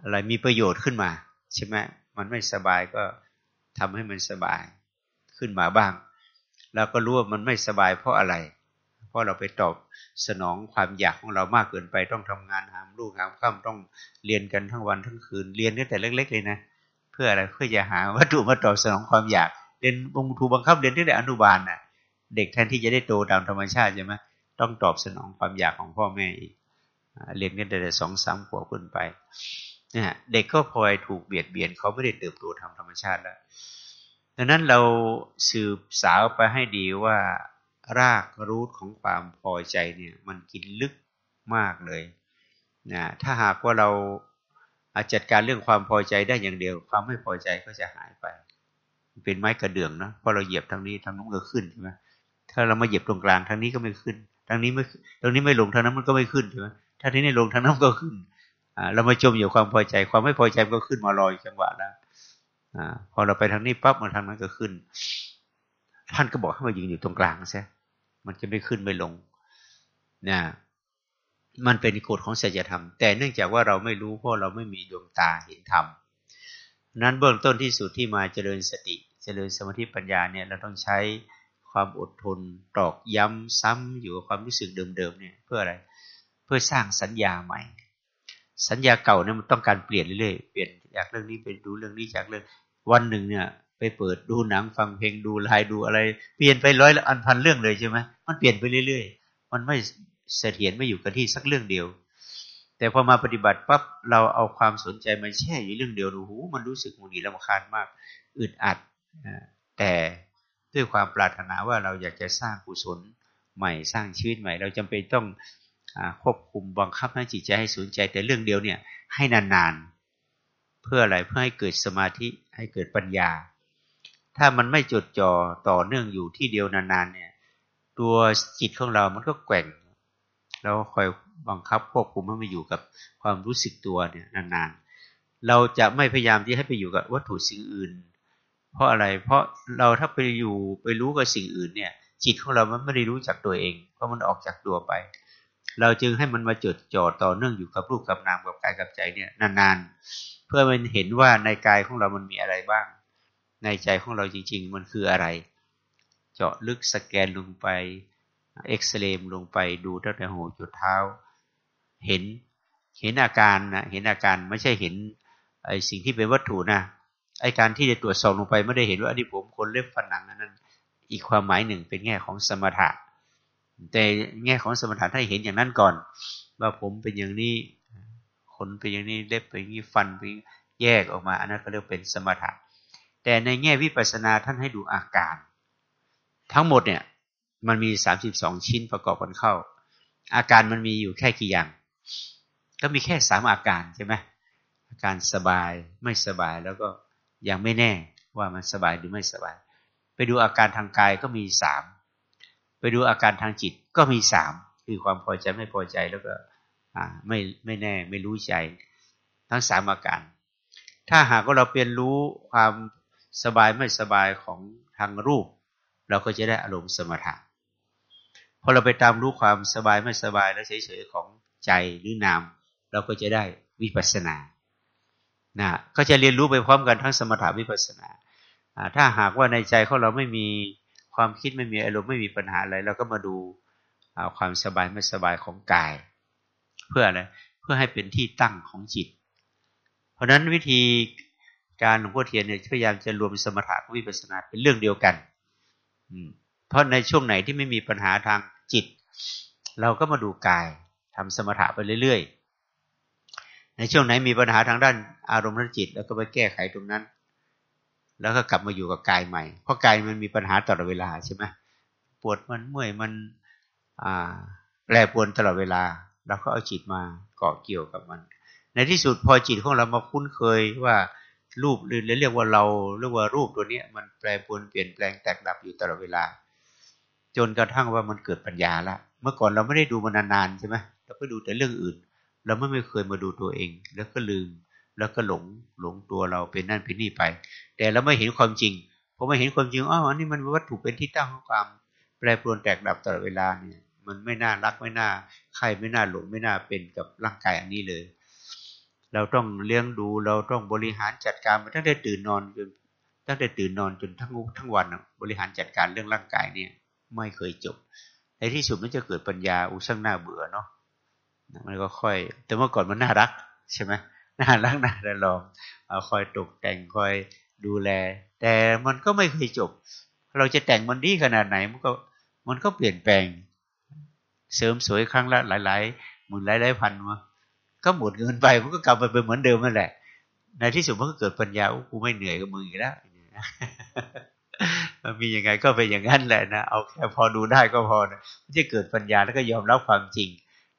อะไรมีประโยชน์ขึ้นมาใช่ไหมมันไม่สบายก็ทำให้มันสบายขึ้นมาบ้าง แล้วก็รู้ว่ามันไม่สบายเพราะอะไร เพราะเราไปตอบสนองความอยากของเรามากเกินไปต้องทำงานหามลูกหามข้าต้องเรียนกันทั้งวันทั้งคืนเรียนกันแต่เล็ก ๆ เลยนะเพื่ออะไรเพื่อจะหาวัตถุมาตอบสนองความอยากเรียนบงถูบังคับเรียนที่แต่อนุบาลน่ะเด็กแทนที่จะได้โตตามธรรมชาติใช่ไหม ต้องตอบสนองความอยากของพ่อแม่อีกเรียนกันแต่สองสามขวบขึ้นไปเนี่ยเด็กก็พลอยถูกเบียดเบียนเขาไม่ได้เติบโตทางธรรมชาติแล้วดังนั้นเราสืบสาวไปให้ดีว่ารากรูทของความพอใจเนี่ยมันกินลึกมากเลยนะถ้าหากว่าเราอาจัดการเรื่องความพอใจได้อย่างเดียว ความไม่พอใจก็จะหายไป เป็นไม้กระเดื่องนะพอเราเหยียบทางนี้ทางนู้นก็ขึ้นใช่ไหมถ้าเรามาเหยียบตรงกลางทางนี้ก็ไม่ขึ้น ทางนี้ไม่ตรงนี้ไม่ลงทางนั้นมันก็ไม่ขึ้นใช่ไหมถ้าที่นี่ลงทางนั้นก็ขึ้นอ่าเรามาจมอยู่ความพอใจ ความไม่พอใจก็ขึ้นมาลอยจังหวะแล้วอ่า พอเราไปทางนี้ปั๊บมาทางนั้นก็ขึ้น ท่านก็บอกให้มายืนอยู่ตรงกลางใช่มันจะไม่ขึ้นไม่ลงนะมันเป็นกฎของศีลธรรม แต่เนื่องจากว่าเราไม่รู้เพราะเราไม่มีดวงตาเห็นธรรมนั้นเบื้องต้นที่สุดที่มาเจริญสติ เจริญสมาธิปัญญาเนี่ยเราต้องใช้ ความอดทน ตอกย้ำซ้ำอยู่กับความรู้สึกเดิมๆเนี่ยเพื่ออะไร เพื่อสร้างสัญญาใหม่ สัญญาเก่าเนี่ยมันต้องการเปลี่ยนเรื่อยๆเปลี่ยนจากเรื่องนี้ไปดูเรื่องนี้จากเรื่องวันหนึ่งเนี่ย ไปเปิดดูหนังฟังเพลงดูไลน์ดูอะไร เปลี่ยนไปร้อยละอันพันเรื่องเลยใช่ไหมมันเปลี่ยนไปเรื่อยๆ มันไม่เสถียรไม่อยู่กับที่สักเรื่องเดียว แต่พอมาปฏิบัติปั๊บเราเอาความสนใจมาแช่อยู่เรื่องเดียวดูหูมันรู้สึกมุนีลำคาญมากอึดอัดแต่ ด้วยความปรารถนาว่าเราอยากจะสร้างกุศลใหม่สร้างชีวิตใหม่ เราจำเป็นต้องอควบคุมบังคับให้จิตใจให้สนใจแต่เรื่องเดียวเนี่ยให้นานๆ เพื่ออะไรเพื่อให้เกิดสมาธิให้เกิดปัญญา ถ้ามันไม่จดจ่อต่อเนื่องอยู่ที่เดียวนานๆเนี่ยตัวจิตของเรามันก็แกว่งเราคอยบังคับควบคุมให้มาอยู่กับความรู้สึกตัวเนี่ยนานๆ เราจะไม่พยายามที่ให้ไปอยู่กับวัตถุสิ่งอื่น เพราะอะไร เพราะเราถ้าไปอยู่ไปรู้กับสิ่งอื่นเนี่ย จิตของเรามันไม่ได้รู้จักตัวเอง เพราะมันออกจากตัวไป เราจึงให้มันมาจดจ่อต่อเนื่องอยู่กับรูปกับนามกับกายกับใจเนี่ยนานๆ เพื่อมันเห็นว่าในกายของเรามันมีอะไรบ้าง ในใจของเราจริง ๆ มันคืออะไร เจาะลึกสแกนลงไปเอ็กซเรย์ลงไปดูตั้งแต่หัวจุดเท้า เห็นเห็นอาการนะเห็นอาการไม่ใช่เห็นไอสิ่งที่เป็นวัตถุนะ ไอการที่จะตรวจสอบลงไปไม่ได้เห็นว่าอันนี้ผมคนเล็บฝันหนังนั้นอีกความหมายหนึ่งเป็นแง่ของสมถะ แต่แง่ของสมถะถ้าเห็นอย่างนั้นก่อน ว่าผมเป็นอย่างนี้ขนเป็นอย่างนี้เล็บเป็นอย่างนี้ฟันเป็นแยกออกมา อันนั้นก็เรียกเป็นสมถะ แต่ในแง่วิปัสสนาท่านให้ดูอาการ ทั้งหมดเนี่ยมันมีสามสิบสองชิ้นประกอบกันเข้า อาการมันมีอยู่แค่กี่อย่าง ก็มีแค่สามอาการใช่ไหมอาการสบายไม่สบายแล้วก็ ยังไม่แน่ว่ามันสบายหรือไม่สบาย ไปดูอาการทางกายก็มีสามไปดูอาการทางจิตก็มีสามคือความพอใจไม่พอใจแล้วก็ไม่ไม่แน่ไม่รู้ใจ ทั้งสามอาการ ถ้าหากว่าเราเปลี่ยนรู้ความสบายไม่สบายของทางรูป เราก็จะได้อารมณ์สมถะพอเราไปตามรู้ความสบายไม่สบายและเฉยๆของใจหรือนาม เราก็จะได้วิปัสสนา นะก็จะเรียนรู้ไปพร้อมกันทั้งสมถาวิปัสสนา ถ้าหากว่าในใจของเราไม่มีความคิดไม่มีอารมณ์ไม่มีปัญหาอะไรเราก็มาดูความสบายไม่สบายของกาย เพื่ออะไรเพื่อให้เป็นที่ตั้งของจิต เพราะนั้นวิธีการหลวงพ่อเทียนเนี่ยพยายามจะรวมสมถะกับวิปัสสนาเป็นเรื่องเดียวกันเพราะในช่วงไหนที่ไม่มีปัญหาทางจิต เราก็มาดูกายทำสมถะไปเรื่อยๆ ในช่วงไหนมีปัญหาทางด้านอารมณ์ทางจิต แล้วก็ไปแก้ไขตรงนั้น แล้วก็กลับมาอยู่กับกายใหม่ เพราะกายมันมีปัญหาตลอดเวลาใช่ไหมปวดมันเมื่อยมันอ่าแปรปรวนตลอดเวลาเราก็เอาจิตมาเกาะเกี่ยวกับมัน ในที่สุดพอจิตของเรามาคุ้นเคยว่ารูปหรือเรียกว่าเราเรียกว่ารูปตัวนี้มันแปรปรวนเปลี่ยนแปลงแตกดับอยู่ตลอดเวลา จนกระทั่งว่ามันเกิดปัญญาละ เมื่อก่อนเราไม่ได้ดูมันนานๆใช่ไหมเราก็ดูแต่เรื่องอื่น เราไม่ไม่เคยมาดูตัวเอง แล้วก็ลืม แล้วก็หลงหลงตัวเราเป็นนั่นเป็นนี่ไป แต่เราไม่เห็นความจริงพอไม่เห็นความจริงอ๋ออันนี้มันวัตถุเป็นที่ตั้งของความ แปรปรวนแตกดับตลอดเวลาเนี่ย มันไม่น่ารักไม่น่าใครไม่น่าหลงไม่น่าเป็นกับร่างกายอันนี้เลย เราต้องเลี้ยงดูเราต้องบริหารจัดการมาตั้งแต่ตื่นนอนจนตั้งแต่ตื่นนอนจนทั้งทั้งวันบริหารจัดการเรื่องร่างกายเนี่ย ไม่เคยจบในที่สุดมันจะเกิดปัญญาอุช่างน่าเบื่อเนาะ มันก็ค่อย แต่เมื่อก่อนมันน่ารักใช่ไหมน่ารักน่าลองเอาคอยตกแต่งคอยดูแล แต่มันก็ไม่เคยจบ เราจะแต่งมันดีขนาดไหน มันก็มันก็เปลี่ยนแปลง เสริมสวยครั้งละหลายๆหมื่นหลายๆพันมาก็หมดเงินไปมันก็กลับไปเป็นเหมือนเดิมนั่นแหละ ในที่สุดมันก็เกิดปัญญากูไม่เหนื่อยกับมึงอีกแล้วมันมียังไงก็เป็นอย่างนั้นแหละนะเอาแค่พอดูได้ก็พอนะไม่ใช่เกิดปัญญาแล้วก็ยอมรับความจริง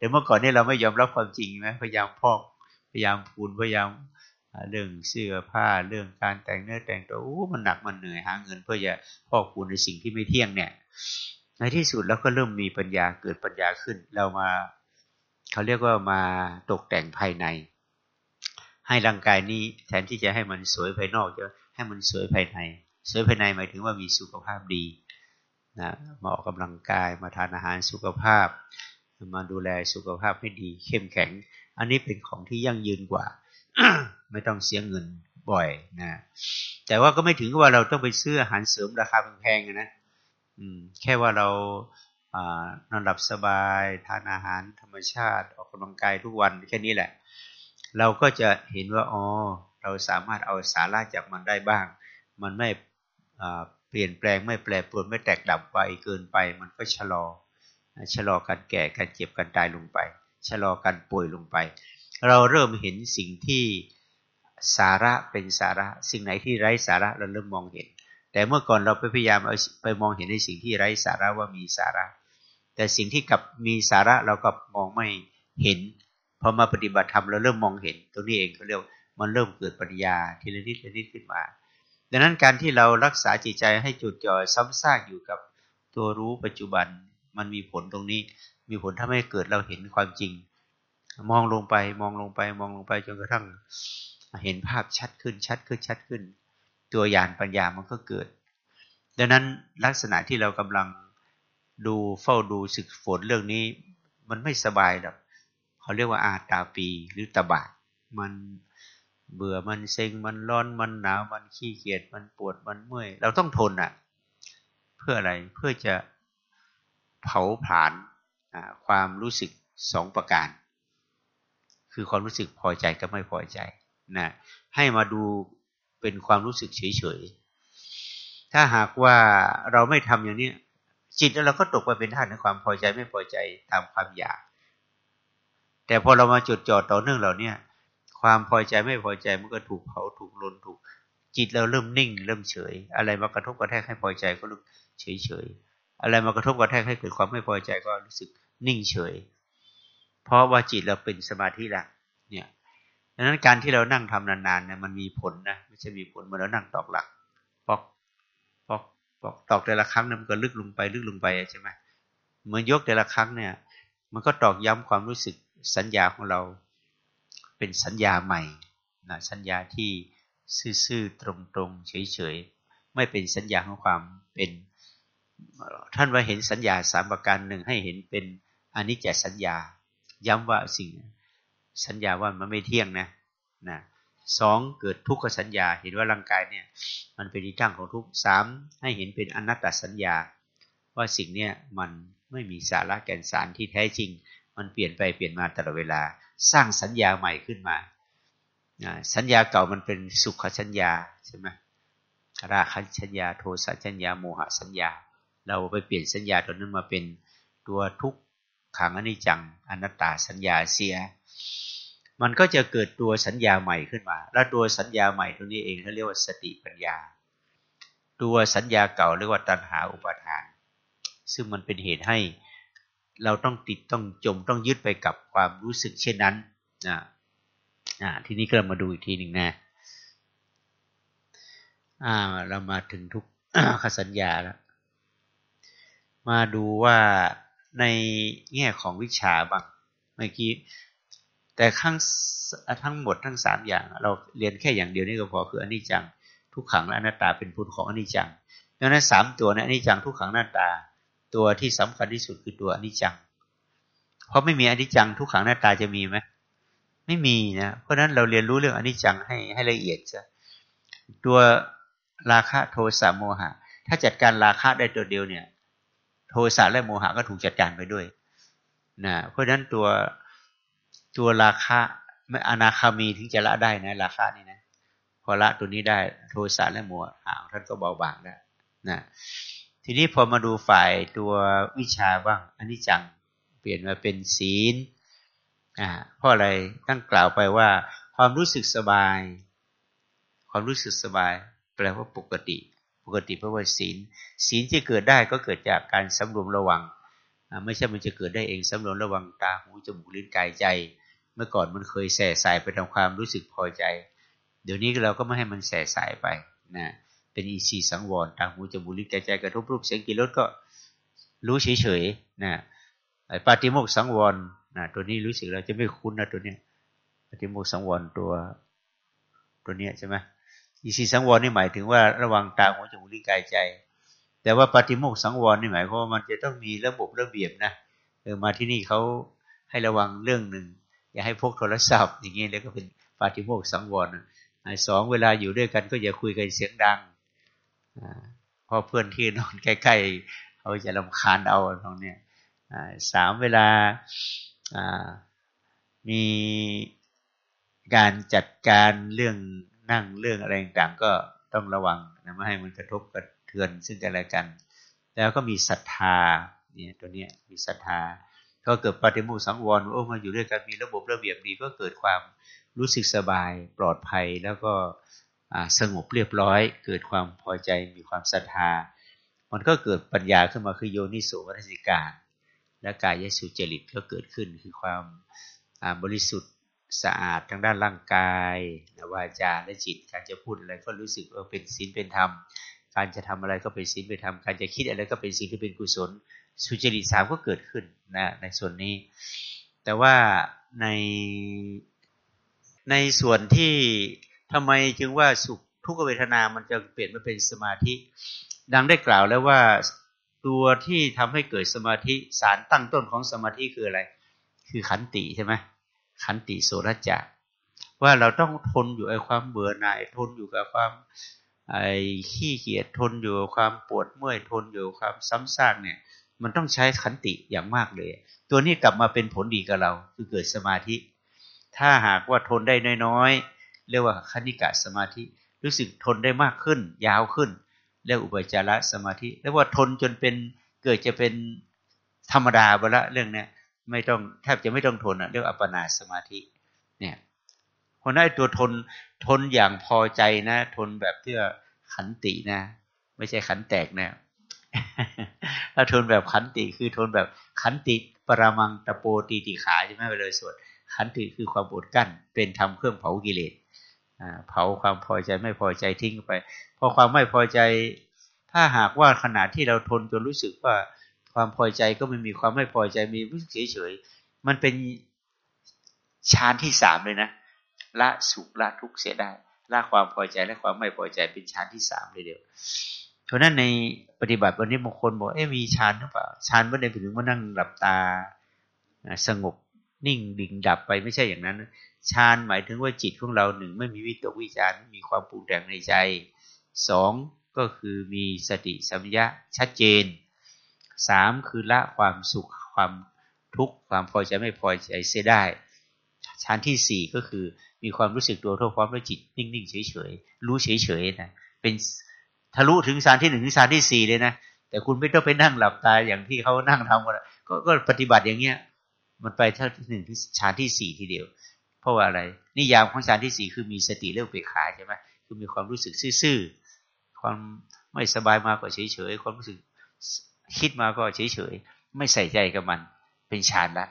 แต่เมื่อก่อนนี่เราไม่ยอมรับความจริงนะพยายามพอกพยายามพูนพยายามเรื่องเสื้อผ้าเรื่องการแต่งเนื้อแต่งตัวโอ้มันหนักมันเหนื่อยหาเงิน เพื่อจะพอกพูนในสิ่งที่ไม่เที่ยงเนี่ย ในที่สุดเราก็เริ่มมีปัญญาเกิดปัญญาขึ้น เรามาเขาเรียกว่ามาตกแต่งภายใน ให้ร่างกายนี้แทนที่จะให้มันสวยภายนอกจะให้มันสวยภายในสวยภายในหมายถึงว่ามีสุขภาพดีนะมาออกกำลังกายมาทานอาหารสุขภาพ มาดูแลสุขภาพให้ดี เข้มแข็ง อันนี้เป็นของที่ยั่งยืนกว่า ไม่ต้องเสียเงินบ่อยนะ แต่ว่าก็ไม่ถึงกับว่าเราต้องไปซื้ออาหารเสริมราคาแพงๆนะแค่ว่าเรานอนหลับสบายทานอาหารธรรมชาติ ออกกำลังกายทุกวันแค่นี้แหละ เราก็จะเห็นว่าอ๋อเราสามารถเอาสาระจากมันได้บ้าง มันไม่เปลี่ยนแปลงไม่แปรปรวนไม่แตกดับไปเกินไป มันก็ชะลอ ชะลอการแก่การเจ็บการตายลงไป ชะลอการป่วยลงไป เราเริ่มเห็นสิ่งที่สาระเป็นสาระ สิ่งไหนที่ไร้สาระเราเริ่มมองเห็น แต่เมื่อก่อนเราไปพยายามเอาไปมองเห็นในสิ่งที่ไร้สาระว่ามีสาระ แต่สิ่งที่กับมีสาระเราก็มองไม่เห็นพอมาปฏิบัติธรรมเราเริ่มมองเห็น ตรงนี้เองเขาเรียกมันเริ่มเกิดปัญญาทีละนิดละนิดขึ้นมา ดังนั้นการที่เรารักษาจิตใจให้จุดจ่อซ้ำซากอยู่กับตัวรู้ปัจจุบัน มันมีผลตรงนี้ มีผลทำให้เกิดเราเห็นความจริง มองลงไปมองลงไป มองลงไปจนกระทั่ง เห็นภาพชัดขึ้นชัดขึ้นชัดขึ้น ตัวญาณปัญญามันก็เกิด ดังนั้นลักษณะที่เรากำลังดูเฝ้าดูศึกฝนเรื่องนี้ มันไม่สบายหรอกเขาเรียกว่าอาตาปีหรือตบะมันเบื่อมันเซ็งมันร้อนมันหนาวมันขี้เกียจมันปวดมันเมื่อย เราต้องทนอะ เพื่ออะไรเพื่อจะ เผาผลาญความรู้สึกสองประการ คือความรู้สึกพอใจกับไม่พอใจนะให้มาดูเป็นความรู้สึกเฉยๆถ้าหากว่าเราไม่ทำอย่างนี้จิตเราก็ตกไปเป็นท่านในความพอใจไม่พอใจตามความอยาก แต่พอเรามาจดจ่อต่อเนื่องเหล่านี้ความพอใจไม่พอใจมันก็ถูกเผาถูกลนถูกจิตเราเริ่มนิ่ง เริ่มเฉย อะไรมากระทบกระแทกให้พอใจก็รู้เฉยเฉย อะไรมากระทบกระแทกให้เกิดความไม่พอใจก็รู้สึกนิ่งเฉย เพราะว่าจิตเราเป็นสมาธิและเนี่ยดังนั้นการที่เรานั่งทำนานๆเนี่ยมันมีผลนะไม่ใช่มีผลเมื่อเรานั่งตอกหลักปอกปอกปอกตอกแต่ละครั้งเนี่ยมันก็ลึกลงไปลึกลงไปใช่ไหมเมื่อยกแต่ละครั้งเนี่ย มันก็ตอกย้ำความรู้สึกสัญญาของเรา เป็นสัญญาใหม่นะสัญญาที่ซื่อๆตรงๆเฉยๆไม่เป็นสัญญาของความเป็น ท่านว่าเห็นสัญญาสามประการหนึ่งให้เห็นเป็นอนิจจสัญญา ย้ำว่าสิ่ง สัญญาว่ามันไม่เที่ยงนะนะสองเกิดทุกขสัญญา เห็นว่าร่างกายเนี่ย มันเป็นที่ตั้งของทุกสามให้เห็นเป็นอนัตตสัญญา ว่าสิ่งเนี้ยมันไม่มีสาระแก่นสารที่แท้จริง มันเปลี่ยนไปเปลี่ยนมาตลอดเวลา สร้างสัญญาใหม่ขึ้นมาสัญญาเก่ามันเป็นสุขสัญญาใช่ไหมราคะสัญญา โทสะสัญญาโมหะสัญญา เราไปเปลี่ยนสัญญาตัวนั้นมาเป็นตัวทุกขังอนิจจังอนัตตาสัญญาเสีย มันก็จะเกิดตัวสัญญาใหม่ขึ้นมา แล้วตัวสัญญาใหม่ตัวนี้เองเขาเรียกว่าสติปัญญา ตัวสัญญาเก่าเรียกว่าตัณหาอุปาทาน ซึ่งมันเป็นเหตุให้เราต้องติดต้องจมต้องยึดไปกับความรู้สึกเช่นนั้นนะอ่าทีนี้ก็มาดูอีกทีหนึ่งนะอ่าเรามาถึงทุกขสัญญาแล้ว มาดูว่าในแง่ของวิชาบ้างเมื่อกี้แต่ทั้งทั้งหมดทั้งสามอย่าง เราเรียนแค่อย่างเดียวนี่ก็พอคืออนิจจัง ทุกขังและอนัตตาเป็นพุทของอนิจจังดังนั้นสามตัวนี้อนิจจังทุกขังอนัตตา ตัวที่สำคัญที่สุดคือตัวอนิจจัง เพราะไม่มีอนิจจังทุกขังอนัตตาจะมีไหมไม่มีนะเพราะฉะนั้นเราเรียนรู้เรื่องอนิจจังให้ให้ละเอียดซะตัวราคะโทสะโมหะ ถ้าจัดการราคะได้ตัวเดียวเนี่ย โทสะและโมหะก็ถูกจัดการไปด้วยนะเพราะฉะนั้นตัวตัวราคะไม่อนาคามีถึงจะละได้นะ ราคะนี่นะพอละตัวนี้ได้โทสะและโมหะท่านก็เบาบางได้นะทีนี้พอมาดูฝ่ายตัววิชาบ้างอันนี้จังเปลี่ยนมาเป็นศีลอ่าเพราะอะไรตั้งกล่าวไปว่า ความรู้สึกสบาย ความรู้สึกสบาย แปลว่าปกติ ปกติเพราะว่าศีล ศีลที่เกิดได้ก็เกิดจากการสำรวมระวัง ไม่ใช่มันจะเกิดได้เองสำรวมระวังตาหูจมูกลิ้นกายใจ เมื่อก่อนมันเคยแส่สายไปทำความรู้สึกพอใจ เดี๋ยวนี้เราก็ไม่ให้มันแส่สายไปนะเป็นอินทรียสังวรตาหูจมูกลิ้นกายใจกระทบรูปเสียงกลิ่นรสก็รู้เฉยๆนะปาฏิโมกข์สังวรนะตัวนี้รู้สึกเราจะไม่คุ้นนะตัวเนี้ยปาฏิโมกข์สังวรตัวตัวเนี้ยใช่ไหม อินทรียสังวรนี่หมายถึงว่าระวังตาหูจมูกลิ้นกายใจ แต่ว่าปาฏิโมกข์สังวรนี่หมายความว่ามันจะต้องมีระบบระเบียบนะเออมาที่นี่เขาให้ระวังเรื่องหนึ่งอย่าให้พกโทรศัพท์ อย่างเงี้ยแล้วก็เป็นปฏิโมกสังวรสองเวลาอยู่ด้วยกันก็อย่าคุยกันเสียงดังเพราะเพื่อนที่นอนใกล้ๆเขาจะลำคาญเอาตรงนี้สามเวลามีการจัดการเรื่อง นั่งเรื่องอะไรต่างก็ต้องระวังนะไม่ให้มันกระทบกระเทือนซึ่งกันและกัน แล้วก็มีศรัทธาเนี่ยตัวเนี้ยมีศรัทธาก็เกิดปฏิโมสังวรโอ้มาอยู่ด้วยกันมีระบบระเบียบดีก็เกิดความรู้สึกสบายปลอดภัยแล้วก็สงบเรียบร้อย เกิดความพอใจมีความศรัทธา มันก็เกิดปัญญาขึ้นมาคือโยนิโสมนสิการ และกายสุจริตก็เกิดขึ้นคือความบริสุทธิ์ สะอาดทางด้านร่างกายวาจาและจิต การจะพูดอะไรก็รู้สึกว่าเป็นศีลเป็นธรรม การจะทำอะไรก็เป็นศีลเป็นธรรม การจะคิดอะไรก็เป็นศีลที่เป็นกุศล สุจริตสามก็เกิดขึ้นนะในส่วนนี้ แต่ว่าในในส่วนที่ทำไมจึงว่าสุขทุกเวทนา มันจะเปลี่ยนมาเป็นสมาธิ ดังได้กล่าวแล้วว่าตัวที่ทำให้เกิดสมาธิสารตั้งต้นของสมาธิคืออะไร คือขันติใช่ไหม ขันติโสรจะว่าเราต้องทนอยู่ไอ้ความเบื่อหน่ายทนอยู่กับความไอ้ขี้เกียจทนอยู่กับความปวดเมื่อยทนอยู่กับความซ้ำซากเนี่ย มันต้องใช้ขันติอย่างมากเลย ตัวนี้กลับมาเป็นผลดีกับเราคือเกิดสมาธิ ถ้าหากว่าทนได้น้อยๆเรียกว่าคณิกะสมาธิ รู้สึกทนได้มากขึ้น ยาวขึ้นเรียกอุปจารสมาธิเรียกว่าทนจนเป็นเกิดจะเป็นธรรมดาไปละเรื่องเนี้ย ไม่ต้องแทบจะไม่ต้องทนอะเรียกอัปปนาสมาธิ เนี่ยคนได้ตัวทนทนอย่างพอใจนะ ทนแบบเพื่อขันตินะ ไม่ใช่ขันแตกนะถ้าทนแบบขันติคือทนแบบขันติปรามังตะโปตีติขาใช่ไหมไปเลยสวดขันติคือความอดกั้น เป็นทำเครื่องเผากิเลสเผาความพอใจไม่พอใจทิ้งไปพอความไม่พอใจ ถ้าหากว่าขณะที่เราทนจนรู้สึกว่า ความพอใจก็ไม่มีความไม่พอใจมีรู้สึกเฉยเฉยมันเป็นฌานที่สามเลยนะละสุขละทุกข์เสียได้ละความพอใจและความไม่พอใจเป็นฌานที่สามเลยเดียวเพราะนั้นในปฏิบัติวันนี้บางคนบอกเอ๊ะมีฌานหรือเปล่าฌานไม่ได้ถึงว่านั่งหลับตาสงบนิ่งดิ่งดับไปไม่ใช่อย่างนั้นฌานหมายถึงว่าจิตของเราหนึ่งไม่มีวิตกวิจารไม่มีความปรุงแต่งในใจสองก็คือมีสติสัมยาชัดเจน สามคือละความสุขความทุกข์ความพอใจไม่พอใจเสียได้ ชั้นที่สี่ก็คือมีความรู้สึกตัวทั่วพร้อมด้วยจิตนิ่งๆเฉยๆรู้เฉยๆนะเป็นทะลุถึงสารที่หนึ่งถึงสารที่สี่เลยนะแต่คุณไม่ต้องไปนั่งหลับตาอย่างที่เขานั่งทำกันก็ก็ปฏิบัติอย่างเงี้ย มันไปท่าที่หนึ่งถึงฌานที่สี่ทีเดียว เพราะว่าอะไร นิยามของฌานที่สี่คือมีสติเรื่องเปขาใช่ไหมคือมีความรู้สึกซื่อๆความไม่สบายมากกว่าเฉยๆความรู้สึก คิดมาก็เฉยๆ ไม่ใส่ใจกับมัน เป็นฌานละ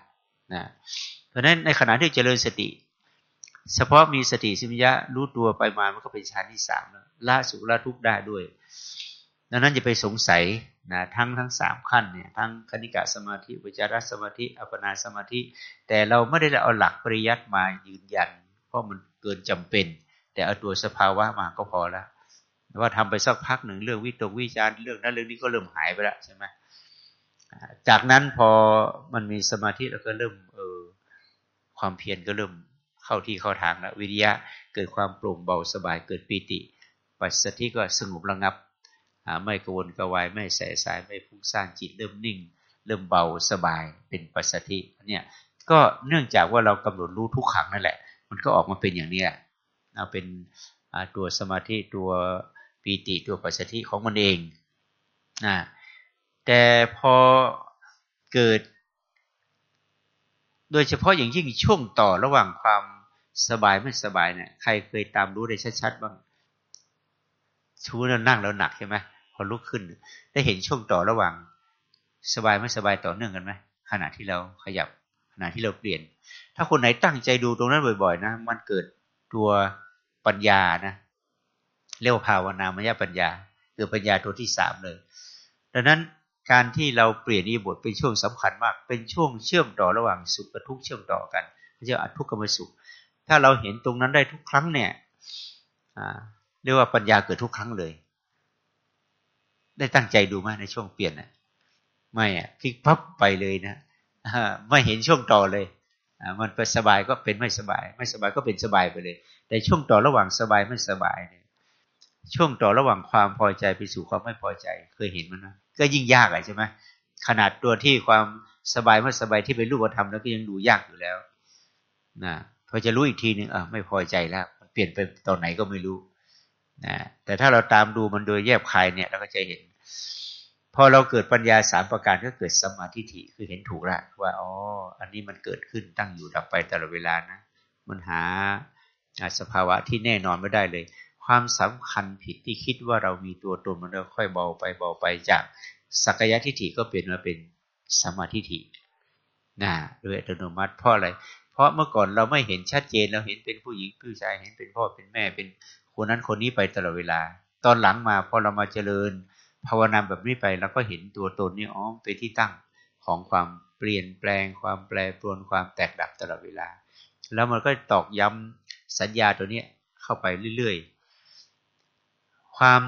นะเพราะฉะนั้นในขณะที่เจริญสติ เฉพาะมีสติสิมยะรู้ตัวไปมามันก็เป็นฌานที่สามแล้วละสุขละทุกข์ได้ด้วยดังนั้นจะไปสงสัยนะทั้งทั้งสามขั้นเนี่ยทั้งคณิกะสมาธิวิจารสมาธิ อัปนาสมาธิ แต่เราไม่ได้เอาหลักปริยัติมายืนยัน เพราะมันเกินจำเป็น แต่เอาตัวสภาวะมาก็พอแล้ว ว่าทำไปสักพักหนึ่งเรื่องวิตกวิจารเรื่องนั้นเรื่องนี้ก็เริ่มหายไปแล้วใช่ไหมจากนั้นพอมันมีสมาธิแล้วก็เริ่มเออความเพียรก็เริ่มเข้าที่เข้าทางแล้ววิริยะเกิดความโปร่งเบาสบายเกิดปีติ ปัสสติก็สงบระงับไม่กวนกวายไม่แสสายไม่ฟุ้งซ่านจิตเริ่มนิ่ง เริ่มเบาสบายเป็นปัสสติเนี่ยก็เนื่องจากว่าเรากำหนดรู้ทุกขังนั่นแหละ มันก็ออกมาเป็นอย่างนี้เอาเป็นตัวสมาธิตัว ปีติตัวปัสสติของมันเองนะแต่พอเกิด โดยเฉพาะอย่างยิ่งช่วงต่อระหว่างความสบายไม่สบายเนี่ยใครเคยตามรู้ได้ชัดๆบ้างชูแล้วนั่งแล้วหนักใช่ไหมพอลุกขึ้น ได้เห็นช่วงต่อระหว่าง สบายไม่สบายต่อเนื่องกันไหมขณะที่เราขยับขณะที่เราเปลี่ยน ถ้าคนไหนตั้งใจดูตรงนั้นบ่อย ๆ นะ มันเกิดตัวปัญญานะ เรียกว่าภาวนามยปัญญา คือปัญญาตัวที่สามเลย ดังนั้นการที่เราเปลี่ยนอีบทเป็นช่วงสำคัญมาก เป็นช่วงเชื่อมต่อระหว่างสุขกับทุกข์เชื่อมต่อกันเรียกว่าทุกขมสุข ถ้าเราเห็นตรงนั้นได้ทุกครั้งเนี่ยเรียกว่าปัญญาเกิดทุกครั้งเลย ได้ตั้งใจดูไหมในช่วงเปลี่ยนนะไม่อะคลิกพับไปเลยนะไม่เห็นช่วงต่อเลยมันไปสบายก็เป็นไม่สบาย ไม่สบายก็เป็นสบายไปเลย แต่ช่วงต่อระหว่างสบายไม่สบายเนี่ย ช่วงต่อระหว่างความพอใจไปสู่ความไม่พอใจ เคยเห็นมันนะก็ยิ่งยากอะใช่ไหมขนาดตัวที่ความสบายไม่สบายที่เป็นรูปธรรมแล้วก็ยังดูยากอยู่แล้วนะพอจะรู้อีกทีหนึ่งอะไม่พอใจแล้วมันเปลี่ยนไปตอนไหนก็ไม่รู้นะแต่ถ้าเราตามดูมันโดยแยบคายเนี่ยเราก็จะเห็น พอเราเกิดปัญญาสามประการก็เกิดสมาธิถิคือเห็นถูกละว่าอ๋ออันนี้มันเกิดขึ้นตั้งอยู่ดับไปตลอดเวลานะ มันหาสภาวะที่แน่นอนไม่ได้เลย ความสำคัญผิดที่คิดว่าเรามีตัวตนมันก็ค่อยเบาไปเบาไปจากสักยะทิฏฐิก็เปลี่ยนมาเป็นสมาธิฐินะโดยอัตโนมัติเพราะอะไร เพราะเมื่อก่อนเราไม่เห็นชัดเจนเราเห็นเป็นผู้หญิงผู้ชายเห็นเป็นพ่อเป็นแม่เป็นคนนั้นคนนี้ไปตลอดเวลา ตอนหลังมาพอเรามาเจริญ ภาวนาแบบนี้ไปเราก็เห็นตัวตนนี่อ๋อเป็นที่ตั้งของความเปลี่ยนแปลงความแปรปรวนความแตกดับตลอดเวลา แล้วมันก็ตอกย้ำสัญญาตัวนี้เข้าไปเรื่อยๆ ความ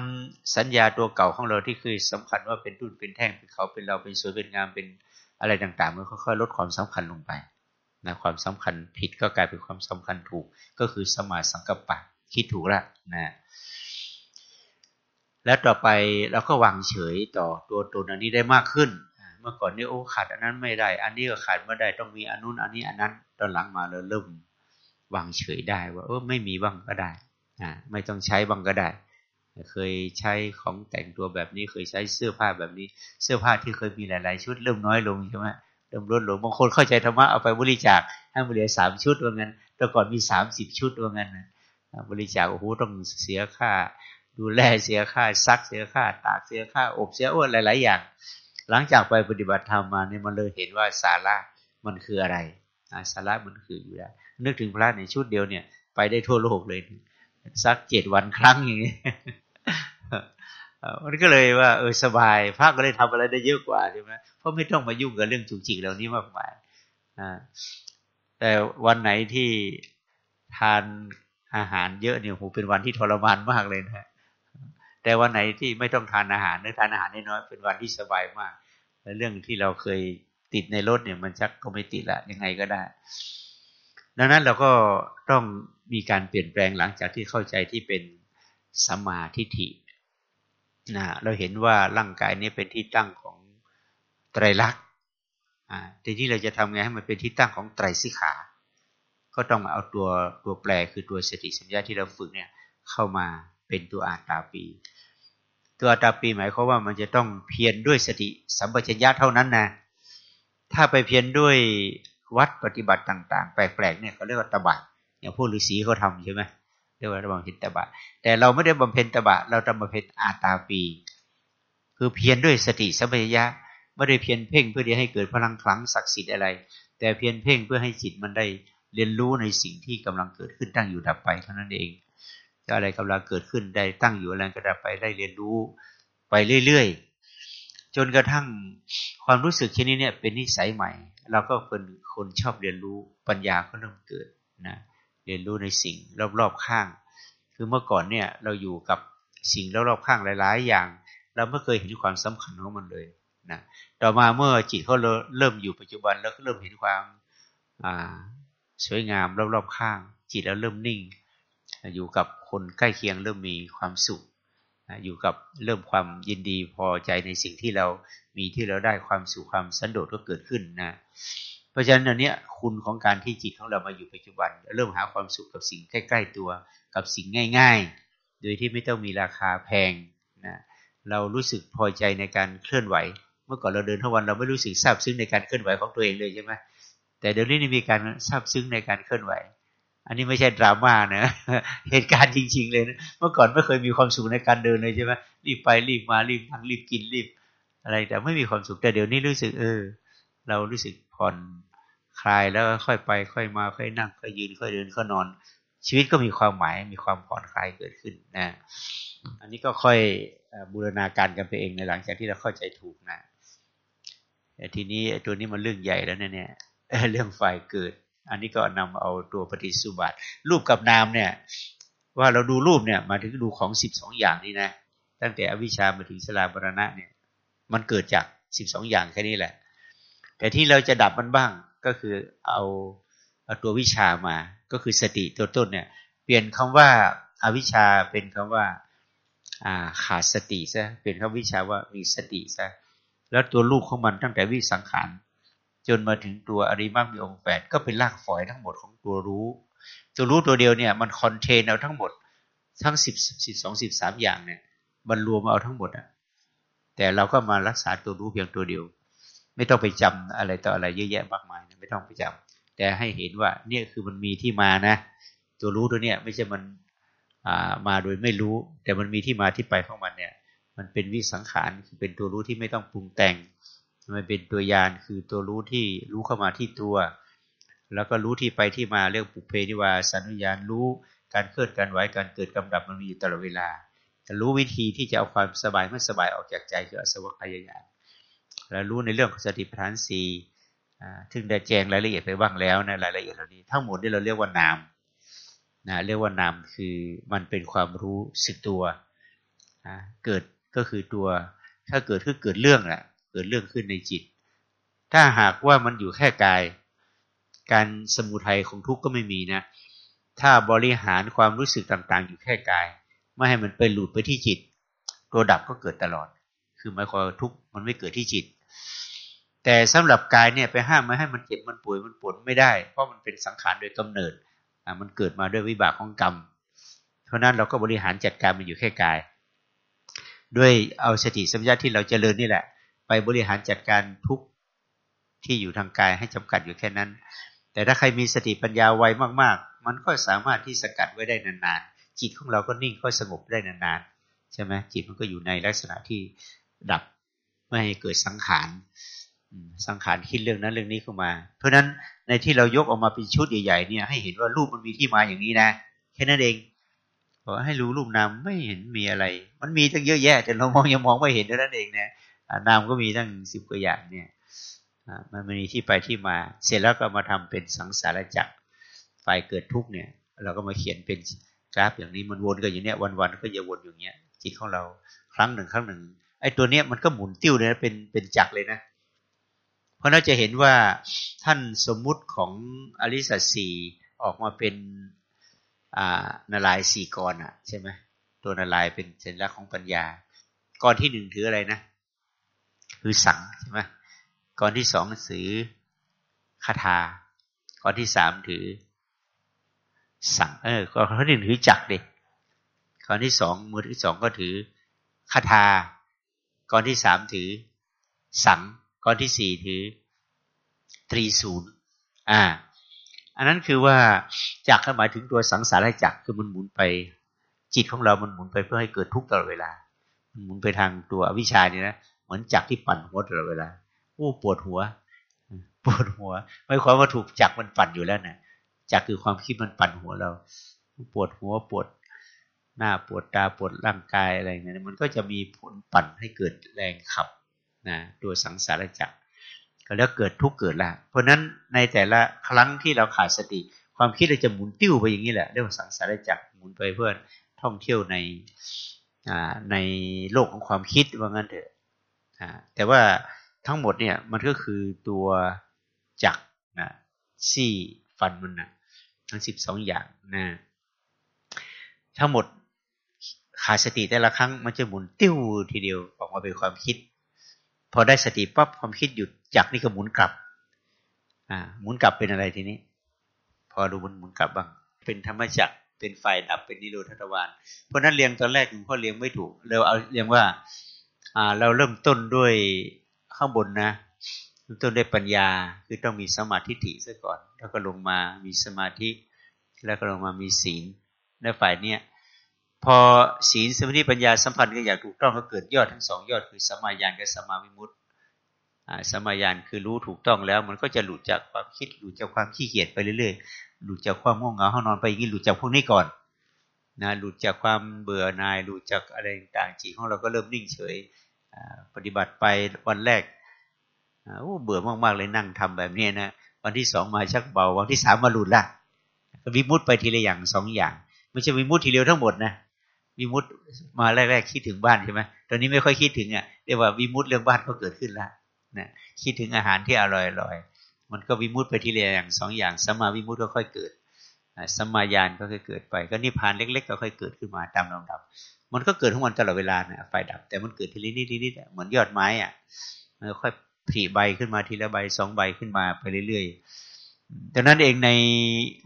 สัญญาตัวเก่าของเราที่เคยสำคัญว่าเป็นรุ่นเป็นแท่งเป็นเขาเป็นเราเป็นสวยเป็นงามเป็นอะไรต่างๆมันค่อยๆลดความสำคัญลงไปนะความสำคัญผิดก็กลายเป็นความสำคัญถูก ก็คือสมาสังกัปปะคิดถูกละนะแล้วต่อไปเราก็วางเฉยต่อตัวตนอันนี้ได้มากขึ้น เมื่อก่อนนี่โอ้ขาดอันนั้นไม่ได้ อันนี้ก็ขาดไม่ได้ต้องมีอันนู้นอันนี้อันนั้นตอนหลังมาเราเริ่มวางเฉยได้ว่าเออไม่มีบ้างก็ได้อ่าไม่ต้องใช้บ้างก็ได้ เคยใช้ของแต่งตัวแบบนี้เคยใช้เสื้อผ้าแบบนี้ เสื้อผ้าที่เคยมีหลาย ๆ ชุดเริ่มน้อยลงใช่ไหมเริ่มลดลงบางคนเข้าใจธรรมะเอาไปบริจาคให้บริจาคสามชุดว่างั้นแต่ก่อนมีสามสิบชุดว่างั้นบริจาคโอ้โหต้องเสียค่า ดูแลเสียค่าซักเสียค่า ตากเสียค่า อบเสียอ้วนหลาย ๆ อย่าง หลังจากไปปฏิบัติธรรมมาเนี่ยมันเลยเห็นว่าสาระมันคืออะไรสาระมันคืออยู่แล้วนึกถึงพระในชุดเดียวเนี่ย ไปได้ทั่วโลกเลย สักเจ็ดวันครั้งอย่างนี้ มันก็เลยว่าเออสบายพระก็เลยทำอะไรได้เยอะกว่าใช่ไหมเพราะไม่ต้องมายุ่งกับเรื่องจุกจิกเหล่านี้มากมายแต่วันไหนที่ทานอาหารเยอะเนี่ยโหเป็นวันที่ทรมานมากเลยนะแต่วันไหนที่ไม่ต้องทานอาหารหรือทานอาหารน้อยเป็นวันที่สบายมากและเรื่องที่เราเคยติดในรถเนี่ยมันชักก็ไม่ติดละยังไงก็ได้ ดังนั้นเราก็ต้องมีการเปลี่ยนแปลงหลังจากที่เข้าใจที่เป็นสมาธิฐิ นะเราเห็นว่าร่างกายนี้เป็นที่ตั้งของไตรลักษณ์ทีนี้เราจะทำไงให้มันเป็นที่ตั้งของไตรสิขา ก็ต้องมาเอาตัวตัวแปรคือตัวสติสัญญาที่เราฝึกเนี่ยเข้ามาเป็นตัวอาตาปี ตัวอาตาปีหมายความว่ามันจะต้องเพียรด้วยสติสัมปชัญญะเท่านั้นนะ ถ้าไปเพียรด้วยวัดปฏิบัติต่าง ๆ แปลกๆเนี่ยเขาเรียกว่าตบะอย่างพวกฤาษีเขาทาใช่ไหมเเรียกว่าบำเพ็ญตบะ แต่เราไม่ได้บำเพ็ญตบะ เราทำบำเพ็ญอาตาปี คือเพียรด้วยสติสัมปชัญญะไม่ได้เพียรเพ่งเพื่อที่ให้เกิดพลังคลังศักดิ์สิทธิ์อะไร แต่เพียรเพ่งเพื่อให้จิตมันได้เรียนรู้ในสิ่งที่กำลังเกิดขึ้นตั้งอยู่ดับไปเท่านั้นเองจะอะไรกำลังเกิดขึ้นได้ตั้งอยู่อะไรก็ดับไปได้เรียนรู้ไปเรื่อยๆจนกระทั่งความรู้สึกเช่นนี้เนี่ยเป็นนิสัยใหม่ เราก็เป็นคนชอบเรียนรู้ปัญญาก็เริ่มเกิดนะ เรียนรู้ในสิ่งรอบๆข้าง คือเมื่อก่อนเนี่ยเราอยู่กับสิ่งรอบๆข้างหลายๆ อย่าง เราไม่เคยเห็นความสำคัญของมันเลยนะต่อมาเมื่อจิตเขาเริ่มอยู่ปัจจุบันแล้วก็เริ่มเห็นความสวยงามรอบๆข้าง จิตแล้วเริ่มนิ่ง อยู่กับคนใกล้เคียงเริ่มมีความสุขอยู่กับเริ่มความยินดีพอใจในสิ่งที่เรามีที่เราได้ความสุขความสันโดษก็เกิดขึ้นนะ เพราะฉะนั้นอันนี้คุณของการที่จิตของเรามาอยู่ปัจจุบัน เริ่มหาความสุขกับสิ่งใกล้ ๆตัว กับสิ่งง่าย ๆ โดยที่ไม่ต้องมีราคาแพงนะเรารู้สึกพอใจในการเคลื่อนไหว เมื่อก่อนเราเดินทั้งวันเราไม่รู้สึกซาบซึ้งในการเคลื่อนไหวของตัวเองเลยใช่ไหมแต่เดี๋ยวนี้มีการซาบซึ้งในการเคลื่อนไหว อันนี้ไม่ใช่ดราม่านะเหตุการณ์จริง ๆ เลยนะเมื่อก่อนไม่เคยมีความสุขในการเดินเลยใช่ไหมรีบไปรีบมารีบทังรีบกินรีบ อะไรแต่ไม่มีความสุขแต่เดี๋ยวนี้รู้สึกเออ เรารู้สึกผ่อน คลายแล้วค่อยไป ค่อยมาค่อยนั่ง ค่อยยืน ค่อยเดินค่อยนอน ชีวิตก็มีความหมายมีความผ่อนคลายเกิดขึ้นนะอันนี้ก็ค่อยบูรณาการกันไปเองในหลังจากที่เราเข้าใจถูกนะแต่ทีนี้ตัวนี้มันเรื่องใหญ่แล้วเนี่ยเรื่องฝ่ายเกิด อันนี้ก็นำเอาตัวปฏิสุบัติ รูปกับนามเนี่ย ว่าเราดูรูปเนี่ยมาถึงดูของสิบสองอย่างนี้นะ ตั้งแต่อวิชามาถึงสลาบรณะเนี่ย มันเกิดจากสิบสองอย่างแค่นี้แหละ แต่ที่เราจะดับมันบ้าง ก็คือเอาเอาตัววิชามา ก็คือสติตัวต้นเนี่ย เปลี่ยนคำว่าอาวิชาเป็นคำว่าขาดสติซะเปลี่ยนคำวิชาว่ามีสติซะแล้วตัวลูกของมันตั้งแต่วิสังขารจนมาถึงตัวอริมักมีองค์แปดก็เป็นรากฝอยทั้งหมดของตัวรู้ ตัวรู้ตัวเดียวเนี่ยมันคอนเทนเอาทั้งหมด ทั้งสิบสิบสองสิบสามอย่างเนี่ยมันรวมมาเอาทั้งหมดอะแต่เราก็มารักษาตัวรู้เพียงตัวเดียว ไม่ต้องไปจำอะไรต่ออะไรเยอะแยะมากมายไม่ต้องไปจำแต่ให้เห็นว่า เนี่ยคือมันมีที่มานะ ตัวรู้ตัวเนี้ยไม่ใช่มันมาโดยไม่รู้ แต่มันมีที่มาที่ไปของมันเนี่ย มันเป็นวิสังขารคือเป็นตัวรู้ที่ไม่ต้องปรุงแต่งมันเป็นตัวยานคือตัวรู้ที่รู้เข้ามาที่ตัว แล้วก็รู้ที่ไปที่มาเรื่องปุเพนิวาสัญญาณรู้การเคลื่อนการไหวการเกิดกำดับมันมีอยู่ตลอดเวลาแต่รู้วิธีที่จะเอาความสบายไม่สบายออกจากใจคืออสวัคยายาน แล้วรู้ในเรื่องของสติปัฏฐานสี่ถึงได้แจงรายละเอียดไปบ้างแล้วนะรายละเอียดเหล่านี้ทั้งหมดที่เราเรียกว่านามนะเรียกว่านามคือมันเป็นความรู้สึกตัวนะเกิดก็คือตัว ถ้าเกิดคือเกิดเรื่องแหละเกิดเรื่องขึ้นในจิต ถ้าหากว่ามันอยู่แค่กาย การสมุทัยของทุกข์ก็ไม่มีนะ ถ้าบริหารความรู้สึกต่างๆ อยู่แค่กาย ไม่ให้มันไปหลุดไปที่จิต ตัวดับก็เกิดตลอด คือหมายความทุกข์มันไม่เกิดที่จิต แต่สำหรับกายเนี่ยไปห้ามไม่ให้มันเจ็บมันป่วยมันปวดไม่ได้ เพราะมันเป็นสังขารโดยกำเนิดมันเกิดมาด้วยวิบากของกรรม เพราะนั้นเราก็บริหารจัดการมันอยู่แค่กาย ด้วยเอาสติสัมยาที่เราเจริญนี่แหละ ไปบริหารจัดการทุกที่อยู่ทางกายให้จำกัดอยู่แค่นั้น แต่ถ้าใครมีสติปัญญาไวมาก ๆ มันก็สามารถที่สกัดไว้ได้นานๆ จิตของเราก็นิ่งก็สงบได้นานๆใช่ไหมจิตมันก็อยู่ในลักษณะที่ดับไม่ให้เกิดสังขาร สังขารคิดเรื่องนั้นเรื่องนี้เข้ามา เพราะฉะนั้นในที่เรายกออกมาเป็นชุดใหญ่ๆเนี่ย ให้เห็นว่ารูปมันมีที่มาอย่างนี้นะแค่นั้นเองพอให้รู้รูปนามไม่เห็นมีอะไร มันมีตั้งเยอะแยะแต่เรามองยังมองไม่เห็นเท่านั้นเองนะนามก็มีตั้งสิบกว่าอย่างเนี่ยมันมีที่ไปที่มา เสร็จแล้วก็มาทำเป็นสังสารจักรไฟเกิดทุกเนี่ย เราก็มาเขียนเป็นกราฟอย่างนี้มันวนกันอย่างเนี้ยวันๆก็จะวนอย่างเงี้ยจิตของเราครั้งหนึ่งครั้งหนึ่งไอ้ตัวเนี้ยมันก็หมุนติ้วเลยนะเป็นเป็นจักรเลยนะ ราะเราจะเห็นว่าท่านสมมุติของอริสัตสีออกมาเป็นนารายสี่กรอะใช่ไหมตัวนารายเป็นสัญลักษณ์ของปัญญากรที่หนึ่งถืออะไรนะคือสังใช่ไหมก่อนที่สองสือคาถาก่อนที่สามถือ สังเออก่อนที่หนึ่งถือจักเด็กก่อนที่สองมือที่สองก็ถือคาถาก่อนที่สามถือสัง ก่อนที่สี่ถือตรีศูนย์อ่า อันนั้นคือว่าจักรหมายถึงตัวสังสารจักรคือมันหมุนไป จิตของเรา มันหมุนไปเพื่อให้เกิดทุกข์ตลอดเวลา มันหมุนไปทางตัวอวิชชานี่นะเหมือนจักรที่ปั่นหัวตลอดเวลาโอ้ปวดหัว ปวดหัว ไม่ความว่าถูกจักรมันปั่นอยู่แล้วนะจักรคือความคิดมันปั่นหัวเรา ปวดหัวปวดหน้าปวดตาปวดร่างกายอะไรเงี้ยมันก็จะมีผลปั่นให้เกิดแรงขับ นะตัวสังสารจักรก็แล้วเกิดทุกเกิดละ เพราะนั้นในแต่ละครั้งที่เราขาดสติ ความคิดเราจะหมุนติ้วไปอย่างนี้แหละเรียกว่าสังสารจักรหมุนไปเพื่อท่องเที่ยวในในโลกของความคิดว่างั้นเถอะแต่ว่าทั้งหมดเนี่ยมันก็คือตัวจักนะซี่ฟันมันนะทั้งสิบสองอย่างนะทั้งหมดขาดสติแต่ละครั้งมันจะหมุนติ้วทีเดียวออกมาเป็นความคิด พอได้สติปั๊บความคิดหยุดจักนี่ก็หมุนกลับ อ่า หมุนกลับเป็นอะไรทีนี้ พอดูมันหมุนกลับบ้าง เป็นธรรมจักรเป็นไฟดับเป็นนิโรธทวารเพราะนั้นเรียงตอนแรกหลวงพ่อเรียงไม่ถูกเราเอาเรียงว่า อ่า เราเริ่มต้นด้วยข้างบนนะเริ่มต้นด้วยปัญญาคือต้องมีสมาธิถิซะก่อน แล้วก็ลงมามีสมาธิ แล้วก็ลงมามีศีลในฝ่ายเนี้ย พอศีลสมาธิปัญญาสัมพันธ์กันอย่างถูกต้องก็เกิดยอดทั้งสองยอดคือสมาญาณกับสมาวิมุตติสมาญาณคือรู้ถูกต้องแล้ว มันก็จะหลุดจากความคิดหลุดจากความขี้เกียจไปเรื่อยๆหลุดจากความง่วงเหงาห้องนอนไปอย่างนี้หลุดจากพวกนี้ก่อนนะหลุดจากความเบื่อหน่ายหลุดจากอะไรต่างๆจิตของเราก็เริ่มนิ่งเฉยปฏิบัติไปวันแรกโอ้เบื่อมากๆเลยนั่งทำแบบนี้นะวันที่สองมาชักเบาวันที่สามมาหลุดละวิมุตไปทีละอย่างสองอย่าง ไม่ใช่วิมุตทีเดียวทั้งหมดนะ วิมุตมาแรกๆคิดถึงบ้านใช่ไหมตอนนี้ไม่ค่อยคิดถึงอะเรียกว่าวิมุตเรื่องบ้านก็เกิดขึ้นแล้วนะคิดถึงอาหารที่อร่อยอร่อยมันก็วิมุตไปทีละอย่างสองอย่างสมาวิมุตก็ค่อยเกิดสมาญาณก็ค่อยเกิดไป ก็นิพพานเล็กๆ ก็ค่อยเกิดขึ้นมาตามลำดับ มันก็เกิดทั้งวันตลอดเวลานี่ยไฟดับ แต่มันเกิดทีละนิดทีนิดเหมือนยอดไม้อะมันค่อยผลิใบขึ้นมาทีละใบสองใบขึ้นมาไปเรื่อยๆดังนั้นเองใน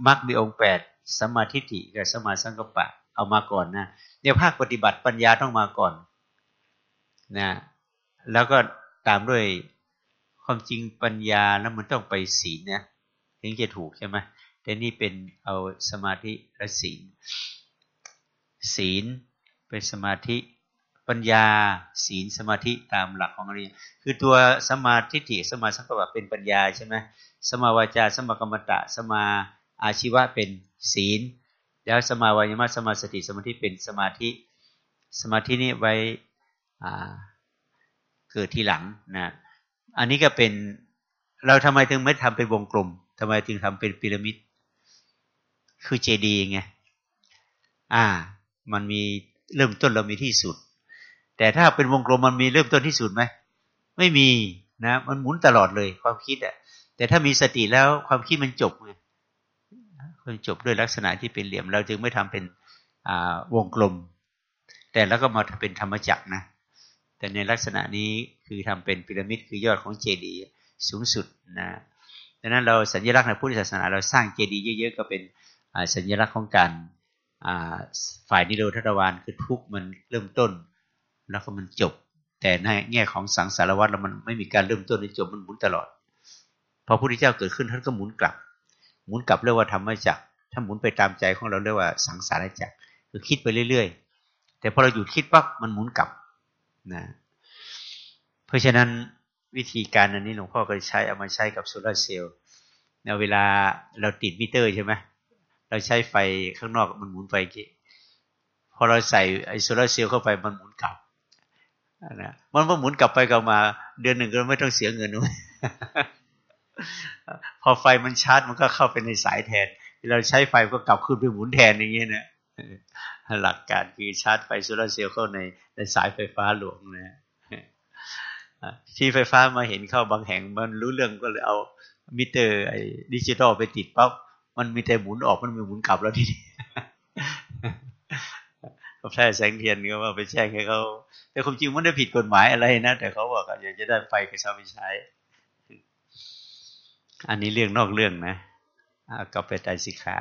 มรรคมีองค์แปดสมาธิฏฐิกับสมาสังกปะเอามาก่อนนะ เนี่ยภาคปฏิบัติปัญญาต้องมาก่อนนะแล้วก็ตามด้วยความจริงปัญญาแล้วมันต้องไปศีลนะถึงจะถูกใช่ไหมแต่นี่เป็นเอาสมาธิและศีล ศีลเป็นสมาธิปัญญาศีลสมาธิตามหลักของอริยคือตัวสมาธิิสมาสังกปะเป็นปัญญาใช่ไหมสมาวาจาสมากรรมตะ สมาอาชีวะเป็นศีล แล้วสมาวายมะสมาสติสมาธิเป็นสมาธิสมาธินี้ไว้เกิดทีหลังนะอันนี้ก็เป็นเราทำไมถึงไม่ทำเป็นวงกลมทำไมถึงทำเป็นพีระมิด คือเจดีย์ไงอ่า มันมีเริ่มต้นเรามีที่สุด แต่ถ้าเป็นวงกลมมันมีเริ่มต้นที่สุดไหมไม่มีนะ มันหมุนตลอดเลยความคิดอะ่ะแต่ถ้ามีสติแล้วความคิดมันจบไง มันจบด้วยลักษณะที่เป็นเหลี่ยม เราจึงไม่ทำเป็นวงกลม แต่แล้วก็มาเป็นธรรมจักรนะ แต่ในลักษณะนี้คือทำเป็นพีระมิดคือยอดของเจดีย์สูงสุดนะดังนั้นเราสัญลักษณ์ในพุทธศาสนาเราสร้างเจดีย์เยอะๆก็เป็นสัญลักษณ์ของการฝ่ายนิโรธวานคือทุกมันเริ่มต้น แล้วก็มันจบ แต่ในแง่ของสังสารวัฏเรามันไม่มีการเริ่มต้นในจบมันหมุนตลอดพอพระพุทธเจ้าเกิดขึ้นท่านก็หมุนกลับ หมุนกลับเรียกว่าธรรมจักรถ้าหมุนไปตามใจของเราเรียกว่าสังสารจักรคือคิดไปเรื่อย ๆ แต่พอเราหยุดคิดปั๊บมันหมุนกลับนะเพราะฉะนั้นวิธีการอันนี้หลวงพ่อก็ใช้เอามาใช้กับโซลาเซลล์ในเวลาเราติดมิเตอร์ใช่ไหมเราใช้ไฟข้างนอกมันหมุนไปกี่พอเราใส่ไอโซลาเซลล์เข้าไปมันหมุนกลับนะมันก็หมุนกลับไปกลับมา เดือนหนึ่งก็ไม่ต้องเสียเงินด้วย พอไฟมันชาร์จมันก็เข้าไปในสายแทน เราใช้ไฟก็กลับขึ้นไปหมุนแทนอย่างเงี้ยนะหลักการคือชาร์จไฟโซลาเซลล์เข้าในในสายไฟฟ้าหลวงนะที่ไฟฟ้ามาเห็นเข้าบางแห่งมันรู้เรื่องก็เลยเอามิเตอร์ไอ้ดิจิตอลไปติดปั๊บมันมีแต่หมุนออกมันมีหมุนกลับแล้วทีนี้เขาแพร่แสงเทียนก็ว่าไปแจ้งให้เขาแต่ความจริงมันได้ผิดกฎหมายอะไรนะ แต่เขาบอกอยากจะได้ไฟก็ช่าไปใช้ อันนี้เรื่องนอกเรื่องนะกลับไปใจสิขา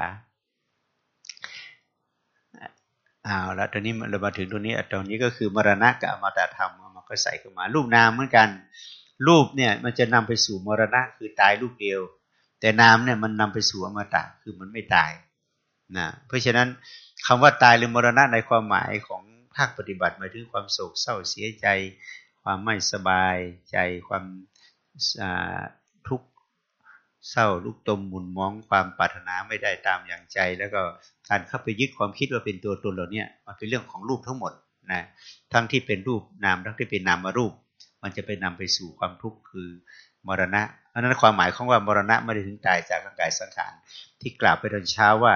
เอาแล้วตอนนี้เรามาถึงตรงนี้ตรงนี้ก็คือมรณะกับอมตะธรรมมันก็ใส่เข้ามา รูปนามเหมือนกัน รูปเนี่ยมันจะนำไปสู่มรณะคือตายรูปเดียว แต่นามเนี่ยมันนำไปสู่อมตะคือมันไม่ตายนะเพราะฉะนั้นคำว่าตายหรือมรณะในความหมายของภาคปฏิบัติหมายถึงความโศกเศร้าเสียใจ ความไม่สบายใจความ เศร้าลุกตมหมุนมองความปรารถนาไม่ได้ตามอย่างใจ แล้วก็การเข้าไปยึดความคิดว่าเป็นตัวตนเหล่านี้มันเป็นเรื่องของรูปทั้งหมดนะทั้งที่เป็นรูปนามทั้งที่เป็นนามรูป มันจะไปนำไปสู่ความทุกข์คือมรณะเพราะนั้นความหมายของว่ามรณะไม่ได้ถึงตายจากร่างกายสังขารที่กล่าวไปตอนเช้าว่า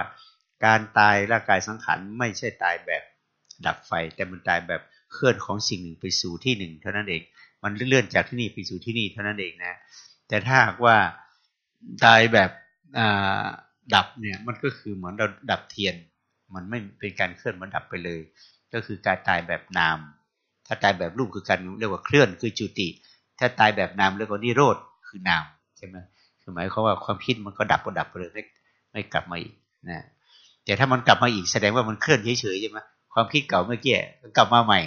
การตายร่างกายสังขารไม่ใช่ตายแบบดับไฟ แต่มันตายแบบเคลื่อนของสิ่งหนึ่งไปสู่ที่หนึ่งเท่านั้นเองมันเลื่อนจากที่นี่ไปสู่ที่นี่เท่านั้นเองนะ แต่ถ้าหากว่า ตายแบบดับเนี่ยมันก็คือเหมือนเราดับเทียน มันไม่เป็นการเคลื่อนมันดับไปเลย ก็คือการตายแบบนาม ถ้าตายแบบรูปคือการเรียกว่าเคลื่อนคือจุติ ถ้าตายแบบนามเรียกว่านิโรธคือนามใช่ไหมคือหมายความว่าความคิดมันก็ดับก็ดับไปเลยไม่ไม่กลับมาอีกนะแต่ถ้ามันกลับมาอีกแสดงว่ามันเคลื่อนเฉยๆใช่ไหมความคิดเก่าเมื่อกี้กลับมาใหม่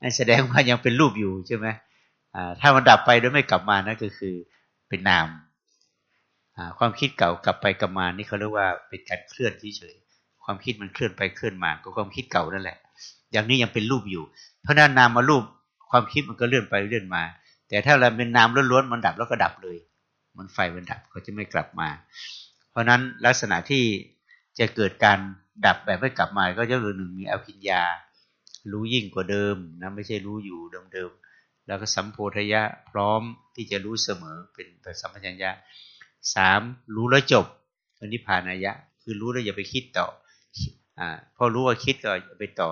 นั่นแสดงว่ายังเป็นรูปอยู่ใช่ไหมถ้ามันดับไปโดยไม่กลับมานั่นก็คือเป็นนาม ความคิดเก่ากลับไปกลับมานี่เขาเรียกว่าเป็นการเคลื่อนเฉยๆความคิดมันเคลื่อนไปเคลื่อนมาก็ความคิดเก่านั่นแหละ อย่างนี้ยังเป็นรูปอยู่ เพราะนั้นนามมารูปความคิดมันก็เลื่อนไปเลื่อนมา แต่ถ้าเราเป็นนามล้วนๆมันดับแล้วก็ดับเลย มันไฟมันดับก็จะไม่กลับมา เพราะนั้นลักษณะที่จะเกิดการดับแบบไม่กลับมา ก็จะคือหนึ่งมีอภิญญา รู้ยิ่งกว่าเดิมนะไม่ใช่รู้อยู่เดิมๆแล้วก็สัมโพธยะพร้อมที่จะรู้เสมอเป็นแบบสัมปชัญญะ สามรู้แล้วจบอันนี้ผ่านอายะ คือรู้แล้วอย่าไปคิดต่ออ่าพอรู้ว่าคิดก็อย่าไปต่อ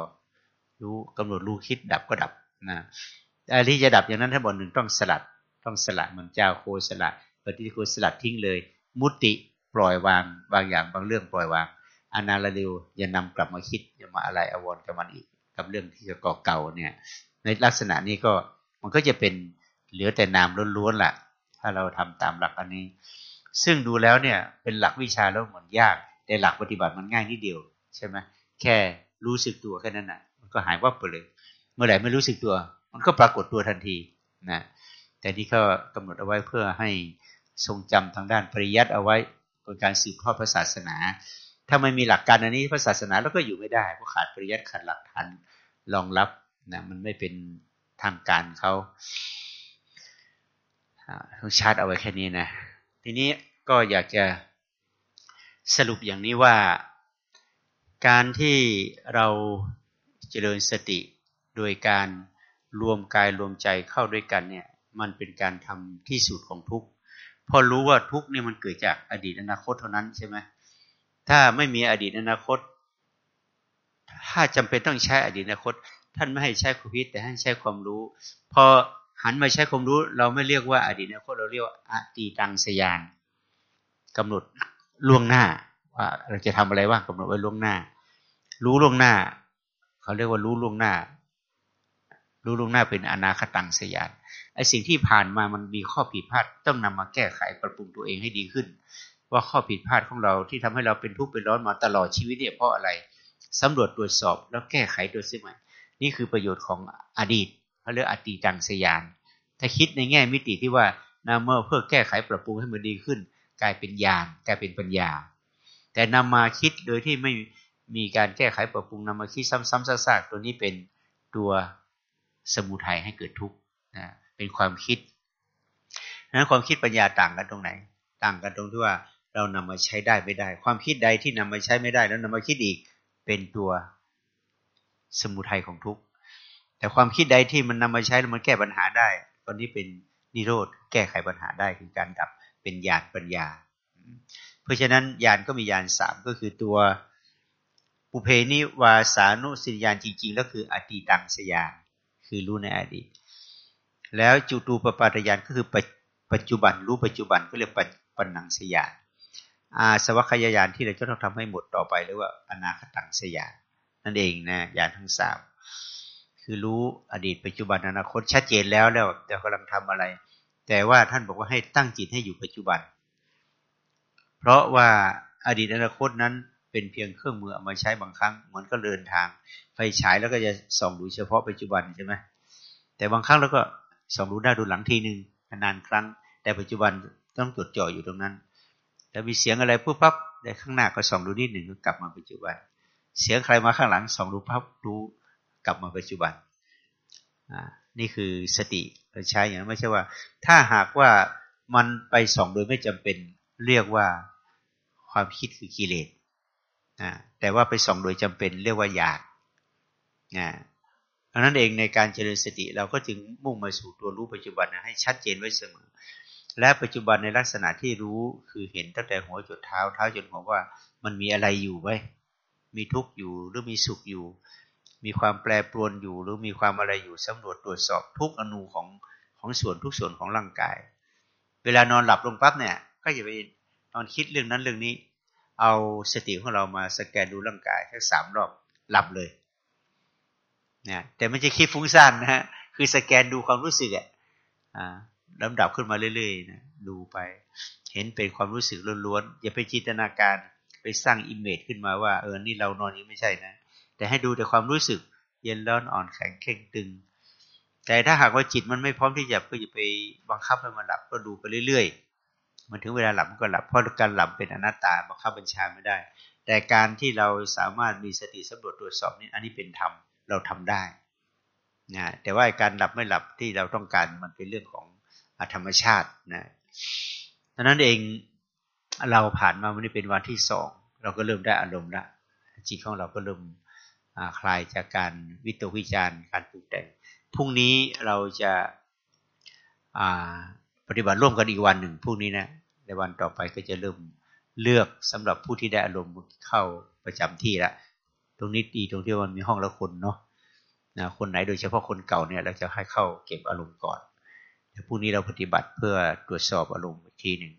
รู้กำหนดรู้คิดดับก็ดับนะอันที่จะดับอย่างนั้นถ้าบอกหนึ่งต้องสลัด ต้องสละเหมือนเจ้าโคสละปฏิโคสลัดทิ้งเลย มุติปล่อยวางบางอย่างบางเรื่องปล่อยวางอนาลเร็วอย่านำกลับมาคิดอย่ามาอะไรอววรกับมันอีกกับเรื่องที่จะก่อเก่าเนี่ย ในลักษณะนี้ก็มันก็จะเป็นเหลือแต่นามล้วนๆแหละถ้าเราทำตามหลักอันนี้ ซึ่งดูแล้วเนี่ยเป็นหลักวิชาแล้วเหมือนยาก แต่หลักปฏิบัติมันง่ายนิดเดียวใช่ไหมแค่รู้สึกตัวแค่นั้นนะ่ะ มันก็หายวับไปเลย เมื่อไหร่ไม่รู้สึกตัว มันก็ปรากฏตัวทันทีนะแต่นี่ก็กำหนดเอาไว้เพื่อให้ทรงจำทางด้านปริยัติเอาไว้เป็นการสืบทอดพระศาสนา ถ้าไม่มีหลักการอันนี้พระศาสนาเราก็อยู่ไม่ได้เพราะขาดปริยัติขาดหลักฐานรองรับนะมันไม่เป็นทางการเขาต้องชาร์จเอาไว้แค่นี้นะ ทีนี้ ก็อยากจะสรุปอย่างนี้ว่า การที่เราเจริญสติโดยการรวมกายรวมใจเข้าด้วยกันเนี่ยมันเป็นการทำที่สุดของทุกข์พอรู้ว่าทุกข์นี่มันเกิดจากอดีตอนาคตเท่านั้นใช่ไหมถ้าไม่มีอดีตอนาคต ถ้าจำเป็นต้องใช้อดีตอนาคต ท่านไม่ให้ใช้ความคิดแต่ให้ใช้ความรู้ พอหันมาใช้ความรู้ เราไม่เรียกว่าอดีตอนาคตเราเรียกว่าอตีตังสยาน กำหนดล่วงหน้า ว่าเราจะทำอะไรว่างกำหนดไว้ล่วงหน้า รู้ล่วงหน้า เขาเรียกว่ารู้ล่วงหน้า รู้ล่วงหน้าเป็นอนาคตังสยานไอสิ่งที่ผ่านมามันมีข้อผิดพลาดต้องนำมาแก้ไขปรับปรุงตัวเองให้ดีขึ้น ว่าข้อผิดพลาดของเราที่ทำให้เราเป็นทุกข์เป็นร้อนมาตลอดชีวิตเนี่ยเพราะอะไรสำรวจตรวจสอบแล้วแก้ไขตัวเสียใหม่นี่คือประโยชน์ของอดีตเขาเรียกอดีตังสยาน ถ้าคิดในแง่มิติที่ว่านาเมื่อเพื่อแก้ไขปรับปรุงให้มันดีขึ้น กลายเป็นญาณกลายเป็นปัญญา แต่นำมาคิดโดยที่ไม่มีการแก้ไขปรับปรุงนำมาคิดซ้ำๆซากๆตัวนี้เป็นตัวสมุทัยให้เกิดทุกข์นะเป็นความคิดนั้นความคิดปัญญาต่างกันตรงไหน ต่างกันตรงที่ว่าเรานำมาใช้ได้ไม่ได้ ความคิดใดที่นำมาใช้ไม่ได้ แล้วนำมาคิดอีกเป็นตัวสมุทัยของทุกข์แต่ความคิดใดที่มันนำมาใช้แล้วมันแก้ปัญหาได้ ตอนนี้เป็นนิโรธแก้ไขปัญหาได้คือการดับ เป็นญาณปัญญา เพราะฉะนั้นญาณก็มีญาณสามก็คือตัวปุเพนิวาสานุสิญาณจริงๆ แล้วคืออดีตังสยานคือรู้ในอดีต แล้วจุตูปปาตยานก็คือปัจจุบันรู้ปัจจุบันก็เรียกปัญญังสยานอาสวัคยายานที่เราจะต้องทำให้หมดต่อไปหรือว่าอนาคตังสยานนั่นเองนะยานทั้งสามคือรู้อดีตปัจจุบันอนาคตชัดเจนแล้วแล้วแต่กำลังทำอะไร แต่ว่าท่านบอกว่าให้ตั้งจิตให้อยู่ปัจจุบัน เพราะว่าอดีตอนาคตนั้นเป็นเพียงเครื่องมือเอามาใช้บางครั้งเหมือนก็เดินทาง ไฟฉายแล้วก็จะส่องดูเฉพาะปัจจุบันใช่ไหมแต่บางครั้งเราก็ส่องดูหน้าดูหลังทีหนึ่งนานครั้ง แต่ปัจจุบันต้องจดจ่ออยู่ตรงนั้นแต่มีเสียงอะไรปุ๊บปั๊บแต่ข้างหน้าก็ส่องดูนิดหนึ่งก็กลับมาปัจจุบัน เสียงใครมาข้างหลังส่องดูปั๊บรู้กลับมาปัจจุบันอ่านี่คือสติ เราใช้อย่างนั้นไม่ใช่ว่า ถ้าหากว่ามันไปส่องโดยไม่จำเป็นเรียกว่าความคิดคือกิเลสนะแต่ว่าไปส่องโดยจำเป็นเรียกว่าอยากนะดังนั้นเองในการเจริญสติเราก็จึงมุ่งมาสู่ตัวรู้ปัจจุบันนะให้ชัดเจนไว้เสมอ และปัจจุบันในลักษณะที่รู้คือเห็นตั้งแต่หัวจดเท้าเท้าจนหัวว่า มันมีอะไรอยู่ไว้ มีทุกข์อยู่หรือมีสุขอยู่ มีความแปรปรวนอยู่ หรือมีความอะไรอยู่สำรวจตรวจสอบทุกอนูของของส่วนทุกส่วนของร่างกาย เวลานอนหลับลงปั๊บเนี่ย ก็อย่าไปนอนคิดเรื่องนั้นเรื่องนี้ เอาสติของเรามาสแกนดูร่างกายแค่สามรอบหลับเลยนะแต่ไม่ใช่คิดฟุ้งซ่านนะฮะคือสแกนดูความรู้สึกอะลำดับขึ้นมาเรื่อยๆนะดูไป เห็นเป็นความรู้สึกล้วนๆอย่าไปจินตนาการไปสร้าง image ขึ้นมาว่าเออนี่เรานอนนี้ไม่ใช่นะ แต่ให้ดูแต่ความรู้สึก เย็นร้อนอ่อนแข็งเข่งตึง แต่ถ้าหากว่าจิตมันไม่พร้อมที่จะก็จะไปบังคับให้มันหลับก็ดูไปเรื่อย ๆ มันถึงเวลาหลับก็หลับเพราะการหลับเป็นอนัตตาบังคับบัญชาไม่ได้ แต่การที่เราสามารถมีสติสำรวจตรวจสอบนี้อันนี้เป็นธรรมเราทำได้นะแต่ว่าการหลับไม่หลับที่เราต้องการมันเป็นเรื่องของธรรมชาตินะดังนั้นเองเราผ่านมาวันนี้เป็นวันที่สองเราก็เริ่มได้อารมณ์ละจิตของเราก็เริ่ม คลายจากการวิตกวิจารณ์การปรุงแต่งพรุ่งนี้เราจะปฏิบัติร่วมกันอีกวันหนึ่งพรุ่งนี้นะในวันต่อไปก็จะเริ่มเลือกสำหรับผู้ที่ได้อารมณ์เข้าประจำที่ละตรงนี้ดีตรงที่มันมีห้องละคนเนาะนะคนไหนโดยเฉพาะคนเก่าเนี่ยเราจะให้เข้าเก็บอารมณ์ก่อนแต่พรุ่งนี้เราปฏิบัติเพื่อตรวจสอบอารมณ์อีกทีหนึ่ง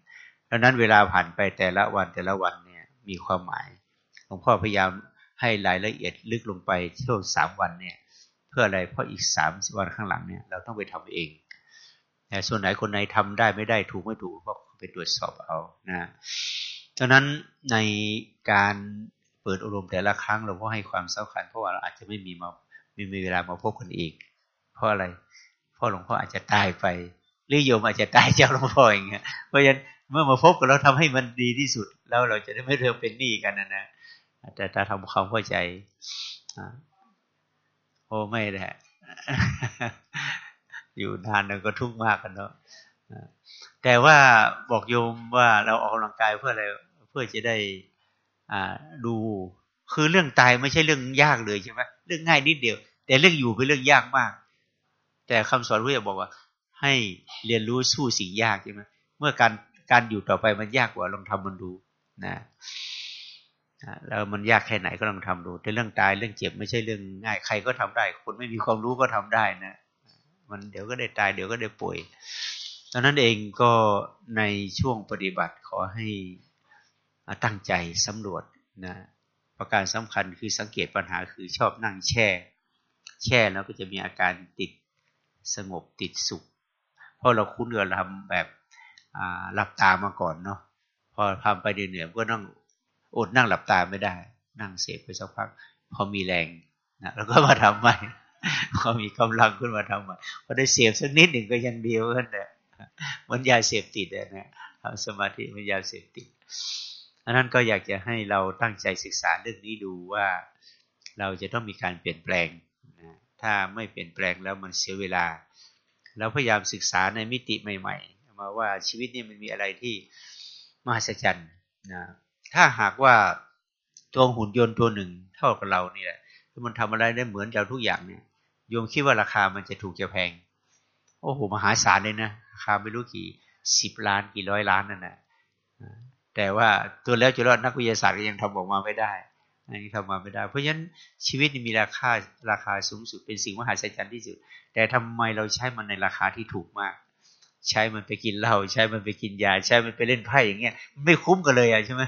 ดังนั้นเวลาผ่านไปแต่ละวันแต่ละวันเนี่ยมีความหมายหลวงพ่อพยายาม ให้รายละเอียดลึกลงไปช่วสามวันเนี่ยเพื่ออะไรเพราะอีกสามสิวันข้างหลังเนี่ยเราต้องไปทำเองแต่ส่วนไหนคนไหนทำได้ไม่ได้ถูกไม่ถูกก็ไปตรวจสอบเอานะดังนั้นในการเปิดอารมณ์แต่ละครั้งเราก็ให้ความสำคัญเพราะว่าเราอาจจะไม่มีมาไม่มีเวลามาพบกันอีก เพราะอะไรเพราะหลวงพ่ออาจจะตายไปหรือโยมอาจจะตายจากหลวงพ่ออย่างเงี้ยเพราะฉะนั้นเมื่อมาพบกันเราทำให้มันดีที่สุด แล้วเราจะได้ไม่เริ่มเป็นหนี้กันนะนะ แต่ถ้าทำความเข้าใจโอ้ไม่แหละอยู่นานเราก็ทุกข์มากกันเนาะแต่ว่าบอกโยมว่าเราออกกำลังกายเพื่ออะไรเพื่อจะได้ดู คือเรื่องตายไม่ใช่เรื่องยากเลยใช่ไหมเรื่องง่ายนิดเดียว แต่เรื่องอยู่เป็นเรื่องยากมาก แต่คำสอนพระเจ้าบอกว่า ให้เรียนรู้สู้สิ่งยากใช่ไหมเมื่อการการอยู่ต่อไปมันยากกว่าลองทำมันดูนะ แล้วมันยากแค่ไหนก็ลองทำดูแต่เรื่องตายเรื่องเจ็บไม่ใช่เรื่องง่ายใครก็ทำได้ คนไม่มีความรู้ก็ทำได้นะ มันเดี๋ยวก็ได้ตายเดี๋ยวก็ได้ป่วยตอนนั้นเองก็ในช่วงปฏิบัติขอให้ตั้งใจสำรวจนะประการสำคัญคือสังเกตปัญหาคือชอบนั่งแช่ แช่แล้วก็จะมีอาการติดสงบติดสุข เพราะเราคุ้นกับทำแบบหลับตามาก่อนเนาะพอทำไปเหนื่อยก็นั่ง อดนั่งหลับตาไม่ได้ นั่งเสพไปสักพัก พอมีแรงนะแล้วก็มาทำใหม่พอมีกำลังขึ้นมาทำใหม่พอได้เสพสักนิดหนึ่งก็ยังเดียวกันเนี่ยมันยาเสพติดนะทำสมาธิมันยาเสพติดอันนั้นก็อยากจะให้เราตั้งใจศึกษาเรื่องนี้ดูว่าเราจะต้องมีการเปลี่ยนแปลงนะถ้าไม่เปลี่ยนแปลงแล้วมันเสียเวลาเราพยายามศึกษาในมิติใหม่ ๆ มาว่าชีวิตนี้มันมีอะไรที่มหัศจรรย์นะ ถ้าหากว่าตัวหุ่นยนต์ตัวหนึ่งเท่ากับเราเนี่แหละมันทำอะไรได้เหมือนเราทุกอย่างเนี่ยโยมคิดว่าราคามันจะถูกจะแพง โอ้โหมหาศาลเลยนะราคาไม่รู้กี่สิบล้านกี่ร้อยล้านนั่นแหละแต่ว่าตัวแล้วจุลนักวิทยาศาสตร์ก็ยังทำออกมาไม่ได้อันนี้ทำมาไม่ได้ เพราะฉะนั้นชีวิตมีราคาราคาสูงสุดเป็นสิ่งมหัศจรรย์ที่สุด แต่ทำไมเราใช้มันในราคาที่ถูกมาก ใช้มันไปกินเหล้าใช้มันไปกินยา ใช้มันไปเล่นไพ่อย่างเงี้ยไม่คุ้มกันเลยอะใช่ไหม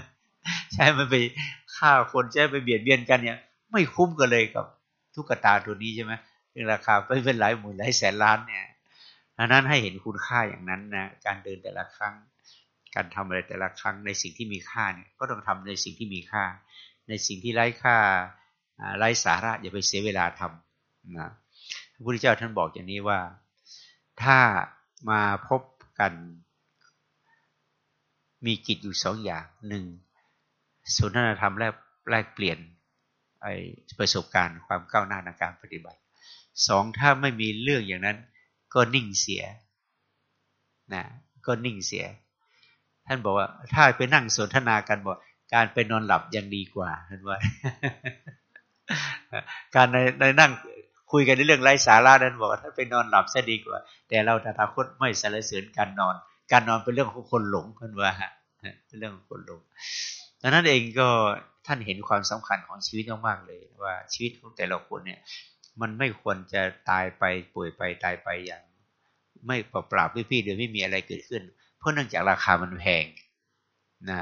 ใช้มันไปฆ่าคนใช้ไปเบียดเบียนกันเนี่ย ไม่คุ้มกันเลยกับทุกตาตัวนี้ใช่ไหมเรื่องราคาไปเป็นหลายหมื่นหลายแสนล้านเนี่ยดังนั้นให้เห็นคุณค่าอย่างนั้นนะการเดินแต่ละครั้ง การทำอะไรแต่ละครั้งในสิ่งที่มีค่าเนี่ยก็ต้องทำในสิ่งที่มีค่า ในสิ่งที่ไร้ค่าไร้สาระอย่าไปเสียเวลาทำนะพระพุทธเจ้าท่านบอกอย่างนี้ว่า ถ้ามาพบกัน มีกิจอยู่สองอย่างหนึ่ง สนทนาธรรมแลกแลกเปลี่ยนไอประสบการณ์ความก้าวหน้าในการปฏิบัติสองถ้าไม่มีเรื่องอย่างนั้น ก็นิ่งเสียนะก็นิ่งเสีย ท่านบอกว่า ถ้าไปนั่งสนทนากันบอกการไปนอนหลับยังดีกว่าท่านว่า การในในนั่งคุยกันในเรื่องไร้สาระนั้นบอกว่าถ้าไปนอนหลับซะดีกว่า แต่เราตถาคตไม่สรรเสริญการนอน การนอนเป็นเรื่องของคนหลงท่านว่าเป็นเรื่องของคนหลง ดังนั้นเองก็ท่านเห็นความสำคัญของชีวิตมากๆเลย ว่าชีวิตของแต่ละคนเนี่ย มันไม่ควรจะตายไปป่วยไปตายไปอย่าง ไม่เปล่าๆพี่ๆโดยไม่มีอะไรเกิดขึ้น เพราะเนื่องจากราคามันแพงนะ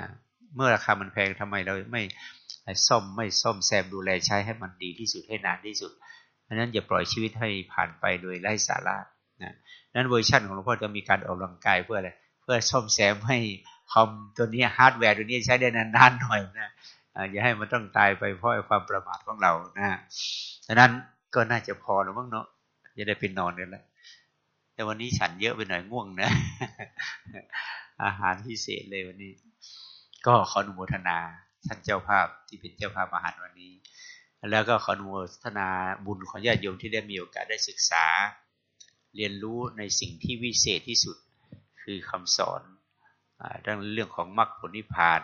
เมื่อราคามันแพงทำไมเราไม่ซ่อมไม่ซ่อมแซมดูแลใช้ให้มันดีที่สุดให้นานที่สุดเพราะนั้นอย่าปล่อยชีวิตให้ผ่านไปโดยไร้สาระนะนั้นเวอร์ชันของหลวงพ่อจะมีการออกกำลังกายเพื่ออะไรเพื่อซ่อมแซมให้ คอมตัวนี้ฮาร์ดแวร์ตัวนี้ใช้ได้นานๆหน่อยนะอย่าให้มันต้องตายไปเพราะความประมาทของเรานะดังนั้นก็น่าจะพอแล้วมั้งเนาะจะได้เป็นนอนกันแล้วแต่วันนี้ฉันเยอะไปหน่อยง่วงนะ อาหารพิเศษเลยวันนี้ ก็ขออนุโมทนาท่านเจ้าภาพที่เป็นเจ้าภาพอาหารวันนี้ แล้วก็ขออนุโมทนาบุญของญาติโยมที่ได้มีโอกาสได้ศึกษา เรียนรู้ในสิ่งที่วิเศษที่สุด คือคำสอน เรื่องเรื่องของมรรคผลนิพพาน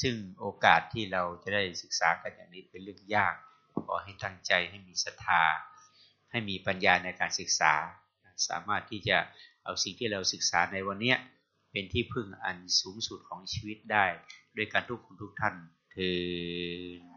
ซึ่งโอกาสที่เราจะได้ศึกษากันอย่างนี้เป็นเรื่องยากขอให้ตั้งใจให้มีศรัทธา ให้มีปัญญาในการศึกษา สามารถที่จะเอาสิ่งที่เราศึกษาในวันนี้เป็นที่พึ่งอันสูงสุดของชีวิตได้ ด้วยการทุกคนทุกท่านเธอ